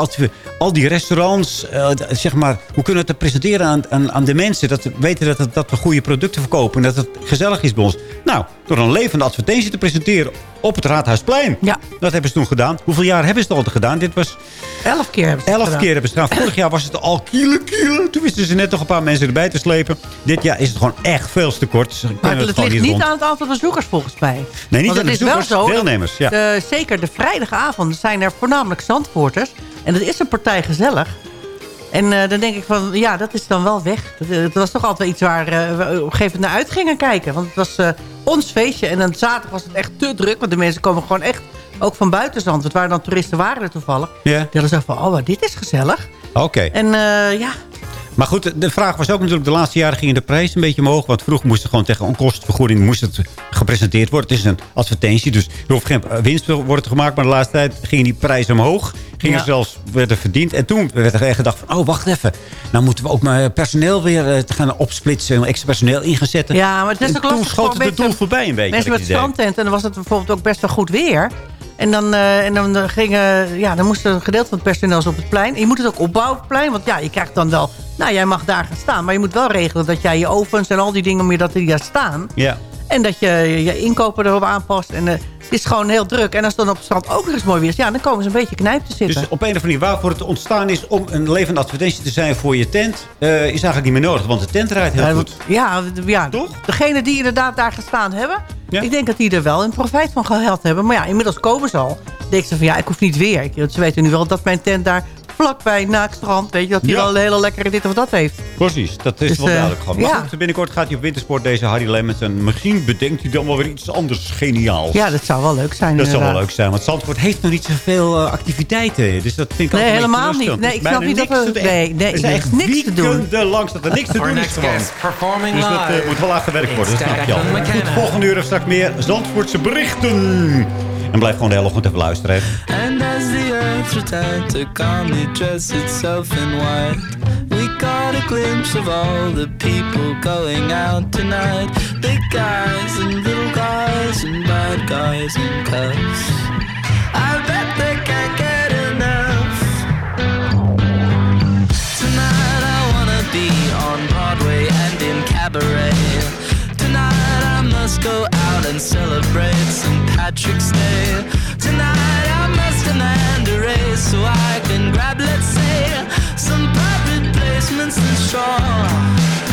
al die, restaurants... eh, zeg maar, hoe kunnen we het presenteren aan, aan, de mensen? Dat we weten dat, dat we goede producten verkopen. En dat het gezellig is bij ons. Nou, door een levende advertentie te presenteren op het Raadhuisplein. Ja. Dat hebben ze toen gedaan. Hoeveel jaar hebben ze het al gedaan? Dit was Elf keer hebben ze het elf gedaan. keer hebben ze het gedaan. Vorig jaar was het al kielen, kielen. Toen wisten ze net nog een paar mensen erbij te slepen. Dit jaar is het gewoon echt veel te kort. Ze Maar het, het ligt niet rond. aan het aantal bezoekers volgens mij. Nee, niet Want aan de het is wel bezoekers, zo, deelnemers, ja. de- zeker de vrijdagavond zijn er voornamelijk Zandvoorters. En dat is een partij gezellig. En eh, dan denk ik van, ja, dat is dan wel weg. Dat, eh, dat was toch altijd iets waar eh, we op een gegeven moment naar uit gingen kijken. Want het was ons feestje. En dan zaterdag was het echt te druk. Want de mensen komen gewoon echt, ook van buiten Zandvoort. Waar dan toeristen waren er toevallig. Ja. Die hadden zo van, oh, dit is gezellig. Oké. En eh, ja, Maar goed, de vraag was ook natuurlijk... de laatste jaren gingen de prijs een beetje omhoog. Want vroeger moest het gewoon tegen onkostenvergoeding moest het gepresenteerd worden. Het is een advertentie, dus er hoeft geen winst te worden gemaakt. Maar de laatste tijd gingen die prijzen omhoog. Gingen Ja. zelfs, werden verdiend. En toen werd er echt gedacht van... oh, wacht even. Nou moeten we ook maar personeel weer eh, gaan opsplitsen. en Extra personeel ingezetten. Ja, maar het is En ook toen lastig schoot voor het doel voorbij een beetje. Mensen met strandtent. En dan was het bijvoorbeeld ook best wel goed weer. En dan, eh, en dan, eh, gingen, ja, dan moest een gedeelte van het personeel op het plein. En je moet het ook opbouwen op het plein. Want ja, je krijgt dan wel... Nou, jij mag daar gaan staan. Maar je moet wel regelen dat jij je ovens en al die dingen... meer dat die daar staan. Ja. En dat je je inkopen erop aanpast. En eh, het is gewoon heel druk. En als het dan op het strand ook nog eens mooi weer is... ja, dan komen ze een beetje knijp te zitten. Dus op een of andere manier waarvoor het ontstaan is om een levende advertentie te zijn voor je tent, eh, is eigenlijk niet meer nodig. Want de tent rijdt heel goed. Ja, ja degene die inderdaad daar gestaan hebben... Ja. ik denk dat die er wel een profijt van gehad hebben. Maar ja, inmiddels komen ze al. Denk ze van ja, ik hoef niet weer. Ik- Ze weten nu wel dat mijn tent daar vlakbij Naakstrand... weet je, dat hij Ja. wel een hele lekkere dit of dat heeft. Precies, dat is Dus, wel eh, duidelijk gewoon. Maar ja. goed, binnenkort gaat hij op wintersport, deze Harry Lemmens. En misschien bedenkt hij dan wel weer iets anders geniaals. Ja, dat zou wel leuk zijn Dat zou wel leuk zijn, want Zandvoort heeft nog niet zoveel eh, activiteiten. Dus dat vind ik Nee, helemaal niet. Nee, ik snap niet dat niks we- te- nee, nee, er echt niks te doen. langs dat er niks te doen is gewoon. Dus dat eh, moet wel aan gewerkt worden, dat snap je al. Goed, volgende uur straks meer Zandvoortse berichten. En blijf gewoon de hele ochtend even luisteren. And as the earth returned to calmly dress itself in white, we got a glimpse of all the people going out tonight. Big guys and little guys and bad guys and cuss. I bet they can't get enough. Tonight I wanna be on Broadway and in cabaret. Tonight I must go out and celebrate St. Patrick's Day. Tonight I must demand a raise so I can grab, let's say, some private placements and strawberry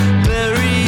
laces.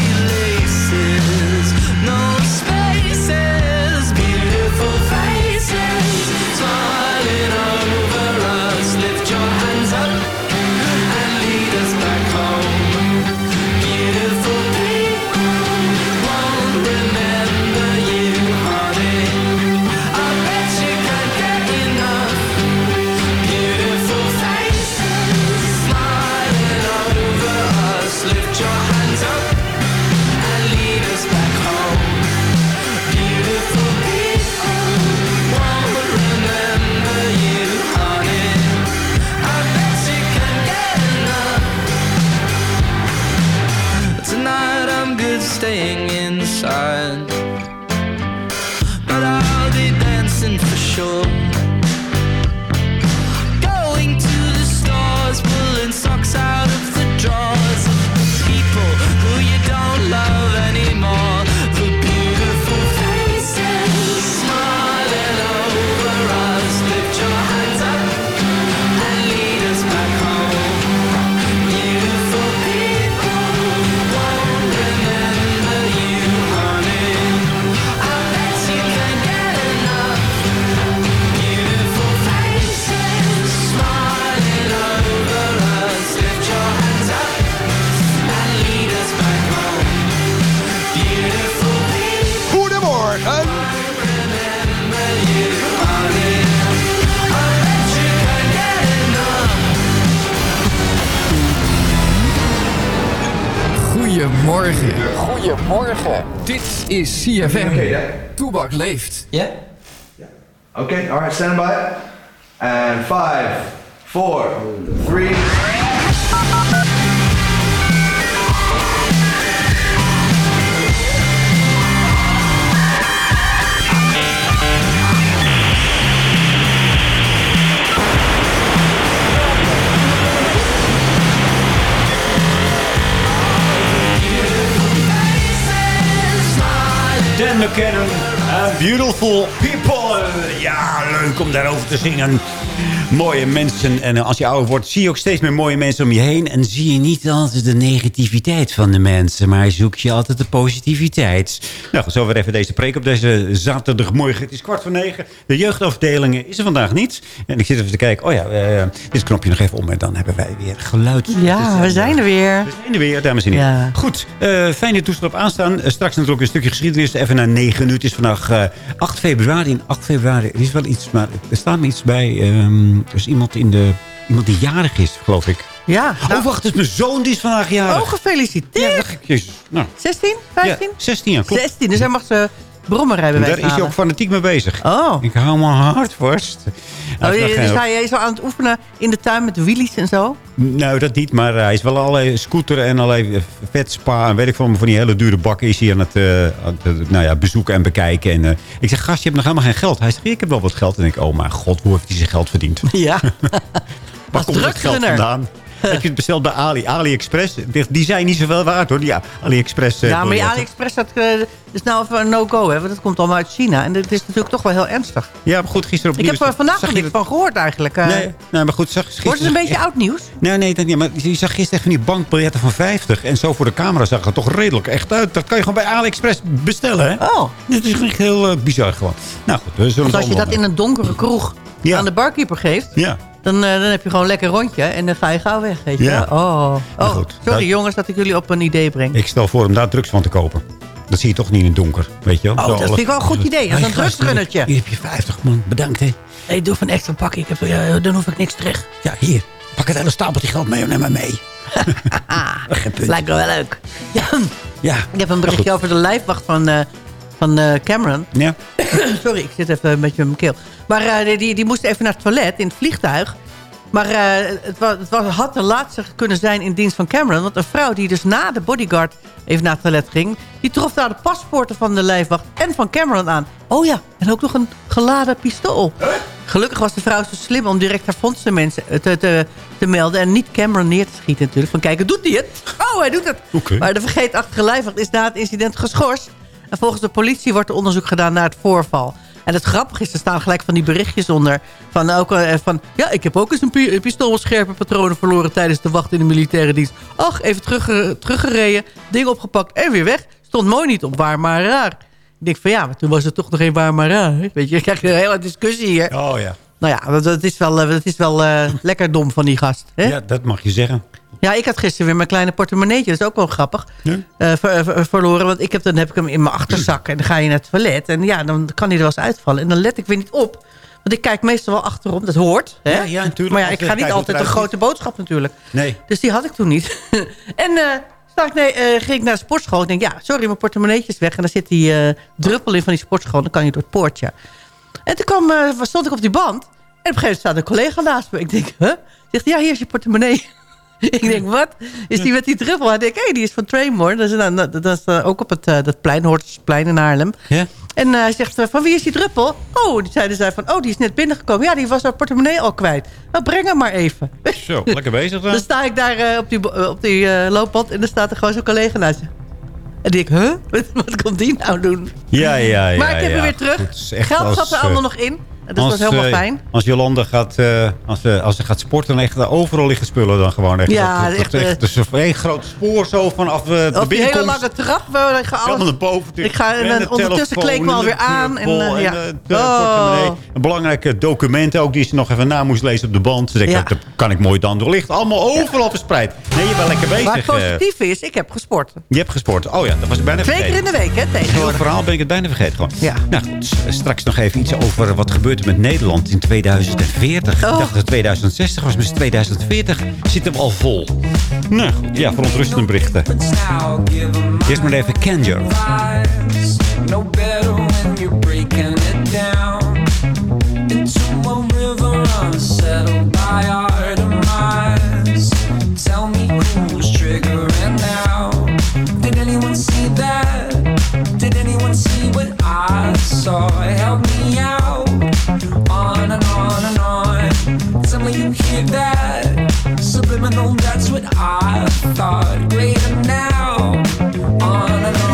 is CFM. Okay, yeah. Toebak leeft. Ja? Yeah? yeah. Oké, okay, alright, stand by. And 5, 4, 3. kennen. Uh, beautiful People. Ja, leuk om daarover te zingen. Mooie mensen. En als je ouder wordt, zie je ook steeds meer mooie mensen om je heen. En zie je niet altijd de negativiteit van de mensen. Maar zoek je altijd de positiviteit. Nou, zo weer even deze preek op deze zaterdagmorgen. Het is kwart voor negen. De jeugdafdelingen is er vandaag niet. En ik zit even te kijken. Oh ja, uh, dit knopje nog even om. En dan hebben wij weer geluid. Ja, we zijn er weer. We zijn er weer, dames en heren. Ja. Goed, uh, fijne toestel op aanstaan. Uh, straks natuurlijk een stukje geschiedenis. Even naar 9 uur. Het is vandaag uh, 8 februari. En 8 februari er is wel iets, maar er staat me iets bij. Um, is iemand, in de, iemand die jarig is, geloof ik. Ja. Nou, oh, wacht, het is mijn zoon die is vandaag jarig. Oh, gefeliciteerd. Ja, dacht ik, jezus. Nou. 16, 15? Ja, 16, ja, klopt. 16, dus hij mag ze brommerrijbewijs Daar is hij ook fanatiek mee bezig. Oh. Ik hou mijn hart vast. Oh, je, dus hij is al aan het oefenen in de tuin met wheelies en zo? Nou, dat niet. Maar hij is wel allerlei scooter en allerlei vetspa. En weet ik van, van die hele dure bakken is hij aan het, uh, aan het nou ja, bezoeken en bekijken. En, uh, ik zeg, gast, je hebt nog helemaal geen geld. Hij zegt, ik heb wel wat geld. En ik, oh mijn god, hoe heeft hij zijn geld verdiend? (laughs) Ja. (laughs) Waar komt dat geld vandaan? (laughs) Heb je het besteld bij Ali, AliExpress? Die zijn niet zoveel waard hoor, die AliExpress. Ja, maar die AliExpress dat, uh, is nou even een no-go. Want dat komt allemaal uit China. En dat is natuurlijk toch wel heel ernstig. Ja, maar goed, gisteren op Ik heb er vandaag nog niks van gehoord eigenlijk. Uh, nee, nee, maar goed. Zag, gisteren, wordt het een beetje oud nieuws? Nee, nee, dat niet. Maar je zag gisteren van die bankbiljetten van 50. En zo voor de camera zag het toch redelijk echt uit. Dat kan je gewoon bij AliExpress bestellen, hè? Oh. Dit is echt heel bizar gewoon. Nou goed, we zullen Want als je dat in een donkere kroeg ja. aan de barkeeper geeft... Ja. Dan, uh, dan heb je gewoon lekker rondje en dan ga je gauw weg. Weet je? Ja. Oh, oh. goed. sorry dat... jongens dat ik jullie op een idee breng. Ik stel voor om daar drugs van te kopen. Dat zie je toch niet in het donker, weet je wel? Oh, dat vind ik wel een goed idee. Dat is een drugsgunnetje. Hier heb je 50 man, bedankt hè. Hey, doe van extra pak. Ik heb, uh, dan hoef ik niks terug. Ja, hier. Pak het hele stapeltje geld mee en neem maar mee. (laughs) Lijkt me wel leuk. Ja. ja. Ik heb een berichtje over de lijfwacht van, uh, van uh, Cameron. Ja. (coughs) Sorry, ik zit even een beetje met mijn keel. Maar uh, die, die moest even naar het toilet in het vliegtuig. Maar uh, het, was, het was, had de laatste kunnen zijn in dienst van Cameron. Want een vrouw die dus na de bodyguard even naar het toilet ging... die trof daar de paspoorten van de lijfwacht en van Cameron aan. Oh ja, en ook nog een geladen pistool. Gelukkig was de vrouw zo slim om direct haar vondsten mensen te, te, te, melden... en niet Cameron neer te schieten natuurlijk. Van kijken, doet hij het? Oh, hij doet het. Okay. Maar de vergeetachtige lijfwacht is na het incident geschorst. En volgens de politie wordt er onderzoek gedaan naar het voorval. En het grappige is, er staan gelijk van die berichtjes onder. Van, ook, uh, van ja, ik heb ook eens een, pi pistool met scherpe patronen verloren tijdens de wacht in de militaire dienst. Ach, even terug, teruggereden, ding opgepakt en weer weg. Stond mooi niet op waar, maar raar. Ik denk van ja, maar toen was het toch nog geen waar, maar raar. Weet je, (laughs) je krijgt een hele discussie hier. Oh ja. Nou ja, dat is wel, dat is wel uh, (laughs) lekker dom van die gast. Hè? Ja, dat mag je zeggen. Ja, ik had gisteren weer mijn kleine portemonneetje. Dat is ook wel grappig. Ja? Uh, ver, ver, verloren. Want ik heb, dan heb ik hem in mijn achterzak. En dan ga je naar het toilet. En ja, dan kan hij er wel eens uitvallen. En dan let ik weer niet op. Want ik kijk meestal wel achterom. Dat hoort. Hè? Ja, ja, natuurlijk. Maar ja, ik ga niet altijd een grote boodschap natuurlijk. Nee. Dus die had ik toen niet. (laughs) en uh, ik, nee, uh, ging ik naar de sportschool. Ik denk, ja, sorry, mijn portemonneetje is weg. En dan zit die druppel in van die sportschool. Dan kan je door het poortje. En toen kwam, stond ik op die band. En op een gegeven moment staat een collega naast me. Ik denk, huh? Zegt, ja, hier is je portemonnee. (laughs) ik denk, wat? Is die met die druppel? Hij denkt, hé, hey, die is van Trainmore. Dat is, nou, dat is uh, ook op het uh, dat plein, Hoortsplein in Haarlem. En uh, hij zegt, van wie is die druppel? Oh, die zeiden zij van, oh, die is net binnengekomen. Ja, die was haar portemonnee al kwijt. Nou, breng hem maar even. Zo, lekker bezig dan. (laughs) dan sta ik daar op die, op die loopband en dan staat er gewoon zo'n collega naast je. En denk ik, huh? (laughs) Wat komt die nou doen? Ja, ja, ja. Maar ik heb ja, hem weer terug. Geld zat er allemaal nog in. Dat was helemaal eh, fijn. Als Jolanda gaat, eh, als, ze als ze gaat sporten, dan echt, eh, overal liggen spullen dan gewoon. Echt, Ja, dat, echt, echt, dus één groot spoor zo vanaf eh, de Op die hele lange trap. alles- naar boven. Ik ga, en, En ondertussen kleed ik me alweer aan. En, eh, ja. en de Oh. Een belangrijke documenten ook die ze nog even na moest lezen op de band. Dus ik, Ja. Dat kan ik mooi dan door. Ligt allemaal overal verspreid. Nee, je bent lekker bezig. Maar het eh. positieve is, ik heb gesport. je hebt gesport. Oh ja, dat was ik bijna Twee vergeten. keer in de week, hè, Heel tegenwoordig. verhaal ben ik het bijna vergeten gewoon. Ja. Nou goed, straks nog even iets over wat gebeurt met Nederland in 2040. Ik Oh. dacht dat het 2060 was, maar het is 2040 zit hem al vol. Nou goed, ja, verontrustende berichten. Eerst maar even Kenjer. No better when you're breaking it down into a river unsettled by our demise. Tell me who's triggering now. Did anyone see that? Did anyone see what I saw? Help me out. That. Subliminal, that's what I thought. Greater now. On and on.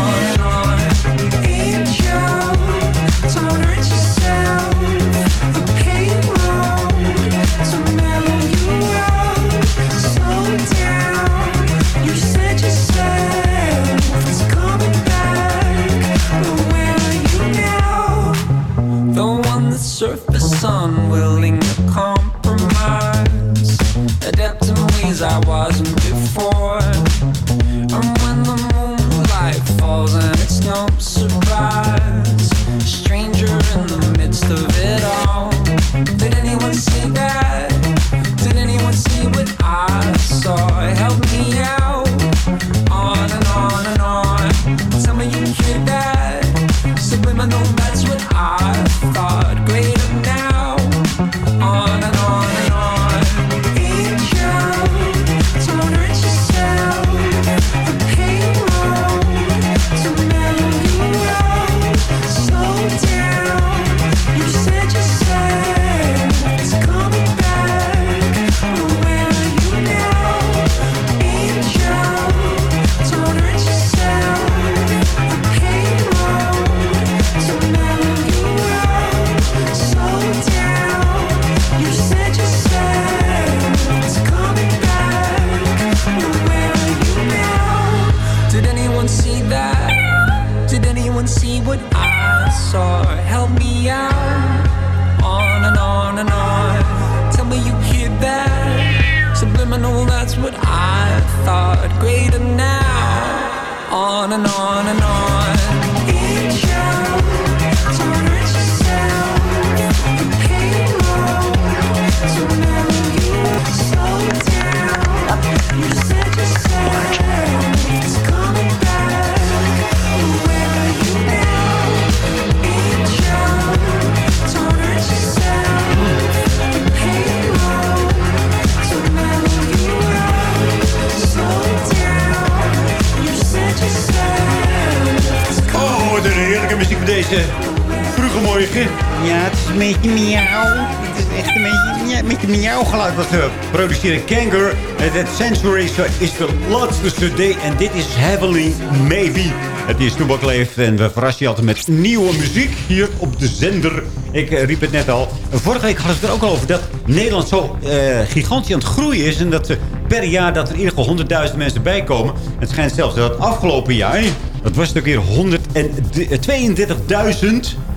Beetje, ja, een beetje miauw geluid wat we produceren. Kanger, het Century is de laatste cd. En dit is Heavenly Maybe. Het is Toebak Leeft en we verrassen je altijd met nieuwe muziek hier op de zender. Ik eh, riep het net al. Vorige week hadden we het er ook al over dat Nederland zo eh, gigantisch aan het groeien is. En dat ze per jaar dat er in ieder geval 100.000 mensen bijkomen. Het schijnt zelfs dat afgelopen jaar... Dat was het ook weer 132.000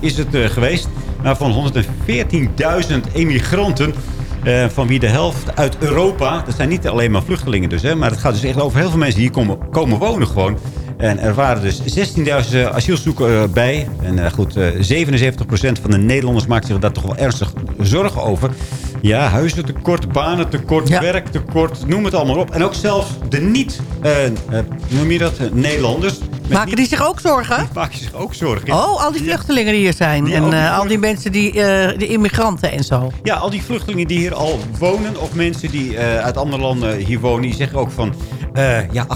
is het eh, geweest. Maar van 114.000 emigranten. eh, van wie de helft uit Europa. Dat zijn niet alleen maar vluchtelingen dus. Hè, maar het gaat dus echt over heel veel mensen die hier komen, komen wonen gewoon. En er waren dus 16.000 asielzoekers eh, bij. En eh, goed, eh 77% van de Nederlanders maakt zich daar toch wel ernstig zorgen over. Ja, huizentekort, banentekort, werktekort, noem het allemaal op. En ook zelfs de niet, eh, eh, noem je dat, eh, Nederlanders. Maken die zich ook zorgen? Die maken zich ook zorgen. Oh, al die vluchtelingen die hier zijn. En ook die eh, al die mensen, die, eh, de immigranten en zo. Ja, al die vluchtelingen die hier al wonen... of mensen die eh, uit andere landen hier wonen... die zeggen ook van... ja,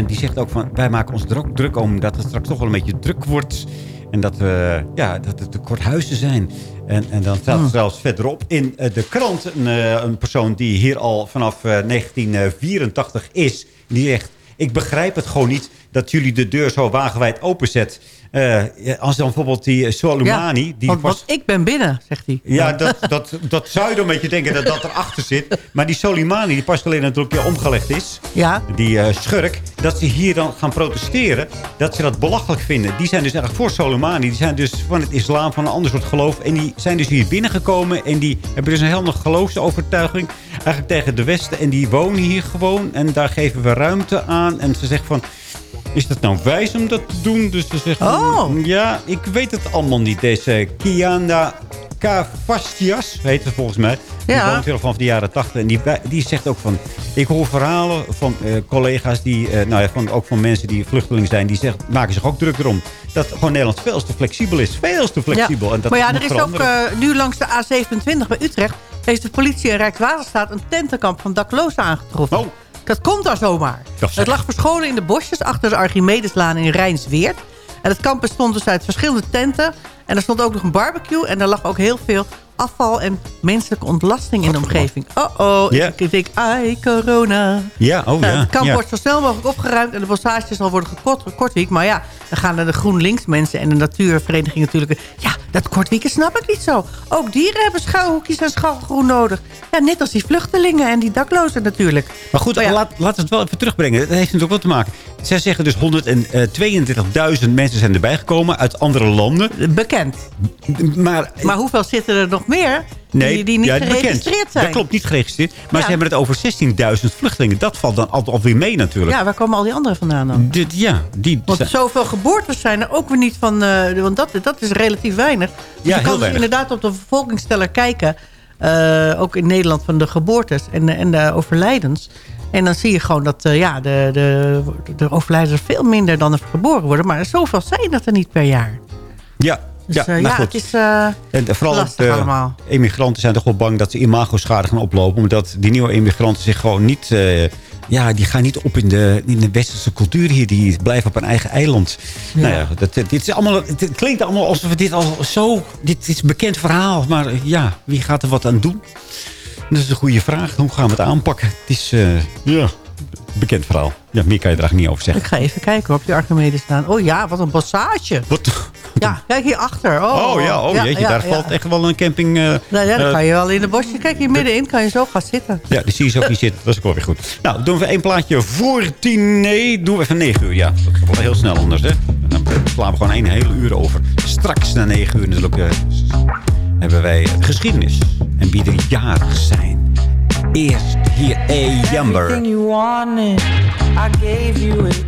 48% die zegt ook van... wij maken ons er ook druk om dat het straks toch wel een beetje druk wordt... En dat, we, ja, dat er tekort huizen zijn. En, en dan staat er zelfs verderop in de krant... Een, een persoon die hier al vanaf eh, 1984 is. Die zegt, ik begrijp het gewoon niet... dat jullie de deur zo wagenwijd openzet. eh, ja, als dan bijvoorbeeld die eh, Soleimani... die want, was, want ik ben binnen, zegt hij. ja, dat, dat, dat zou je dan een beetje denken dat dat erachter zit. Maar die Soleimani, die pas geleden natuurlijk ja, omgelegd is... Ja. die eh, schurk, dat ze hier dan gaan protesteren... dat ze dat belachelijk vinden. Die zijn dus eigenlijk voor Soleimani. Die zijn dus van het islam, van een ander soort geloof. En die zijn dus hier binnengekomen... en die hebben dus een helemaal geloofsovertuiging... eigenlijk tegen de Westen. En die wonen hier gewoon. En daar geven we ruimte aan. En ze zeggen van... Is dat nou wijs om dat te doen? Dus ze zegt, Oh. ja, ik weet het allemaal niet. Deze Kiana Kavastias, heet ze volgens mij. Die Ja. woont heel van de jaren tachtig. En die, die zegt ook van... Ik hoor verhalen van eh, collega's, die, eh, nou ja, van, ook van mensen die vluchteling zijn. Die zeggen, maken zich ook druk erom. Dat gewoon Nederland veel te flexibel is. Veel te flexibel. Ja. En dat maar ja, er is ook eh, nu langs de A27 bij Utrecht... heeft de politie en Rijkswaterstaat een tentenkamp van daklozen aangetroffen. Oh. Dat komt daar zomaar. Het lag verscholen in de bosjes achter de Archimedeslaan in Rijnsweert. En het kamp bestond dus uit verschillende tenten. En er stond ook nog een barbecue. En er lag ook heel veel afval en menselijke ontlasting in de omgeving. Oh-oh, ik denk, ai, corona. Ja, oh Nou, ja. het kamp ja. wordt zo snel mogelijk opgeruimd en de bossage zal worden gekort, kortwiek. Maar ja, dan gaan er de GroenLinks mensen en de natuurvereniging natuurlijk... Ja, dat kortwieken snap ik niet zo. Ook dieren hebben schuilhoekjes en schalgroen nodig. Ja, net als die vluchtelingen en die daklozen natuurlijk. Maar goed, Maar ja. laat, laten we het wel even terugbrengen. Dat heeft natuurlijk wat te maken. Zij zeggen dus 122.000 mensen zijn erbij gekomen uit andere landen. Bekend. Maar, Maar hoeveel zitten er nog meer nee, die, die niet ja, bekend. geregistreerd zijn? Dat klopt, niet geregistreerd. Maar Ja. ze hebben het over 16.000 vluchtelingen. Dat valt dan al- alweer mee natuurlijk. Ja, waar komen al die anderen vandaan dan? Dit, ja, die... Want zoveel geboortes zijn er ook weer niet van... eh, want dat, dat is relatief weinig. Dus Ja, je kan dus inderdaad op de bevolkingsteller kijken... eh, ook in Nederland van de geboortes en, de- en de overlijdens. En dan zie je gewoon dat eh, ja, de, de, de overlijdens veel minder dan er geboren worden. Maar zoveel zijn dat er niet per jaar. ja, Dus ja, eh, nou ja, goed. het is... eh, En vooral ook lastig de allemaal. immigranten zijn toch wel bang dat ze imago-schade gaan oplopen. Omdat die nieuwe immigranten zich gewoon niet... eh, ja, die gaan niet op in de, in de westerse cultuur hier. Die blijven op een eigen eiland. Nou ja, dat, dit is allemaal, het klinkt allemaal alsof dit al zo... Dit is een bekend verhaal. Maar eh, ja, wie gaat er wat aan doen? Dat is een goede vraag. Hoe gaan we het aanpakken? Het is, eh, ja, een bekend verhaal. Ja, meer kan je er eigenlijk niet over zeggen. ik ga even kijken op die Archimedes staan. Oh ja, wat een bossage. Wat? Ja, kijk hierachter. Oh, Oh, ja, oh jeetje, ja, daar ja. valt echt wel een camping... eh, Nou ja, dan eh, kan je wel in de bosje. Kijk, hier middenin kan je zo gaan zitten. Ja, die zie je zo ook niet zitten. Dat is ook wel weer goed. Nou, doen we één plaatje voor tien. Nee, doen we even negen uur. Ja, dat gaat wel heel snel anders, hè. En dan slaan we gewoon één hele uur over. Straks na negen uur natuurlijk eh, hebben wij geschiedenis. En wie er jarig zijn. Eerst hier A. Jamber. Everything you wanted, I gave you it.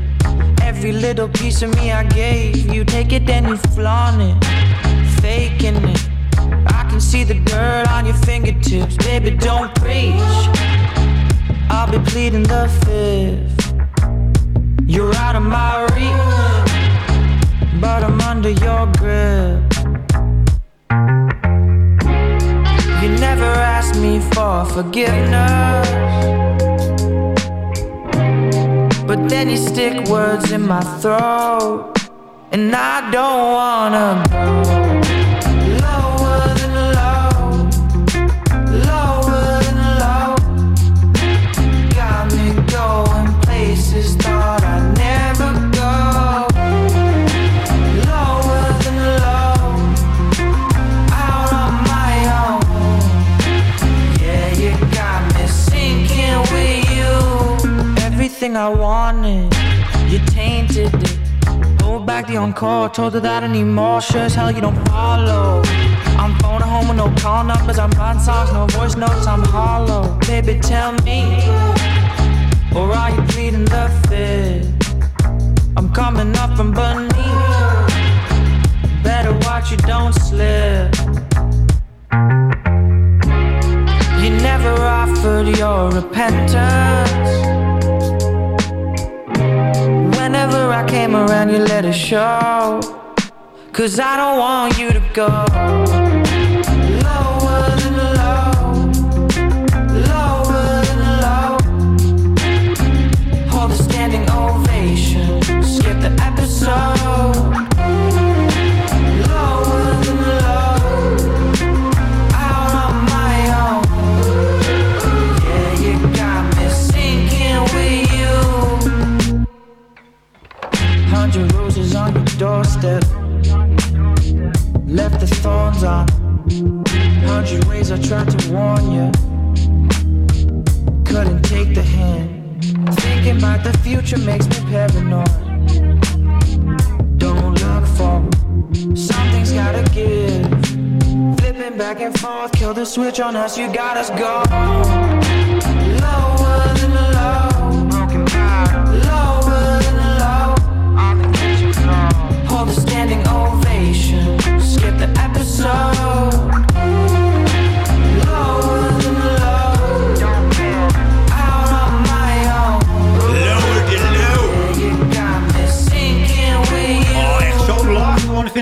Every little piece of me I gave you. Take it and you flaunt it, faking it. I can see the dirt on your fingertips, baby. Don't preach. I'll be pleading the fifth. You're out of my reach, but I'm under your grip. You never asked me for forgiveness. But then you stick words in my throat, and I don't wanna go Everything I wanted, you tainted it. Hold back the encore, told her that I need more. Sure as hell you don't follow. I'm phoning home with no call numbers, I'm writing songs, no voice notes, I'm hollow. Baby, tell me, or are you pleading the fifth? I'm coming up from beneath. Better watch you don't slip. You never offered your repentance. Whenever I came around, you let it show. Cause I don't want you to go. Ways I tried to warn you, couldn't take the hint. Thinking about the future makes me paranoid. Don't look forward, something's gotta give. Flipping back and forth, kill the switch on us, you got us go. Lower than low. Lower than low, on the kitchen floor. Hold a standing ovation, skip the episode.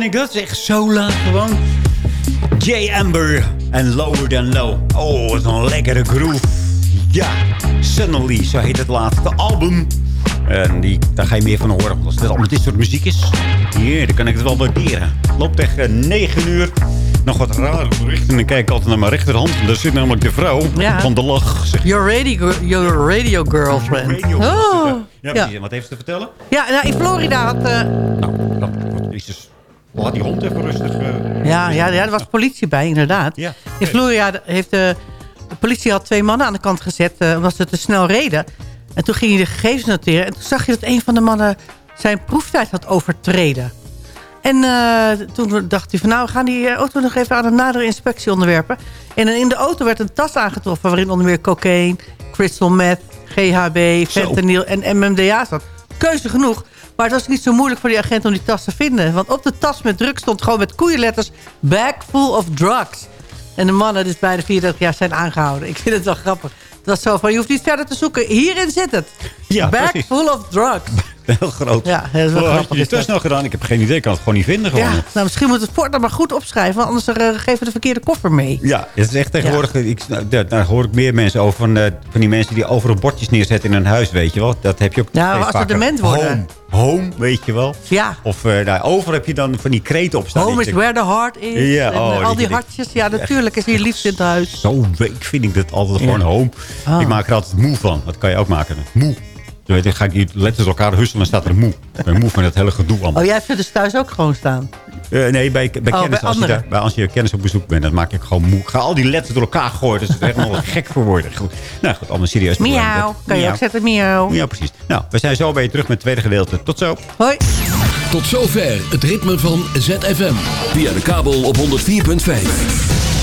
Vind ik dat. echt zo laag gewoon. J. Amber en Lower Than Low. Oh, wat een lekkere groove. Ja, Suddenly, zo heet het laatste album. En die, daar ga je meer van horen. want Als het allemaal dit soort muziek is, hier, dan kan ik het wel waarderen. Loopt tegen 9 uur. Nog wat raar berichten. En dan kijk ik altijd naar mijn rechterhand. En daar zit namelijk de vrouw Ja. van de lach. Zeg. Your radio, your radio girlfriend. Radio. Oh. Ja, Ja. precies. En wat heeft ze te vertellen? Ja, nou, in Florida had... eh, Jezus, laat die hond even rustig... eh, ja, ja, ja, er was politie bij, inderdaad. Ja. In Florida heeft de, de politie had twee mannen aan de kant gezet... eh, omdat ze te snel reden. En toen ging hij de gegevens noteren. En toen zag je dat een van de mannen zijn proeftijd had overtreden. En eh, toen dacht hij van nou, we gaan die eh, auto nog even aan een nadere inspectie onderwerpen. En in de auto werd een tas aangetroffen waarin onder meer cocaïne, crystal meth, GHB, fentanyl en MMDA zat. Keuze genoeg. Maar het was niet zo moeilijk voor die agent om die tas te vinden. Want op de tas met drugs stond gewoon met koeienletters... bag full of drugs. En de mannen, dus bijna 34 jaar, zijn aangehouden. Ik vind het wel grappig. Het was zo van, je hoeft niet verder te zoeken. Hierin zit het. Ja, bag precies. full of drugs. Heel groot. Ja, wel Oh, had je dit te dat. snel gedaan? Ik heb geen idee. Ik kan het gewoon niet vinden. Gewoon. Ja, nou, misschien moet het voortaan maar goed opschrijven. Want anders eh, geven we de verkeerde koffer mee. Ja, het is echt tegenwoordig... Ik, nou, daar, daar hoor ik meer mensen over. Van, eh, van die mensen die overal bordjes neerzetten in hun huis, weet je wel. Dat heb je ook Ja, steeds als ze dement worden. Home, home, weet je wel. Ja. Of nou, overal heb je dan van die kreten op staan. Home is where the heart is. Ja, en, oh, al die hartjes. Ja, natuurlijk is hier liefde in het huis. Zo week vind ik dat altijd gewoon home. Ah. Ik maak er altijd moe van. Dat kan je ook maken. Moe. Je weet, dan ga ik die letters elkaar husselen en staat er moe. Ik ben moe van dat hele gedoe allemaal. Oh, jij hebt ze dus thuis ook gewoon staan. Eh, nee, bij, bij Oh, kennis. bij als, je daar, bij, als je kennis op bezoek bent, dan maak ik gewoon moe. Ik ga al die letters door elkaar gooien. Dus het is helemaal (laughs) gek voor worden. Goed. Nou goed, allemaal serieus. Miauw. Kan je ook zetten, miauw. Ja, precies. Nou, we zijn zo bij je terug met het tweede gedeelte. Tot zo. Hoi. Tot zover het ritme van ZFM. Via de kabel op 104.5.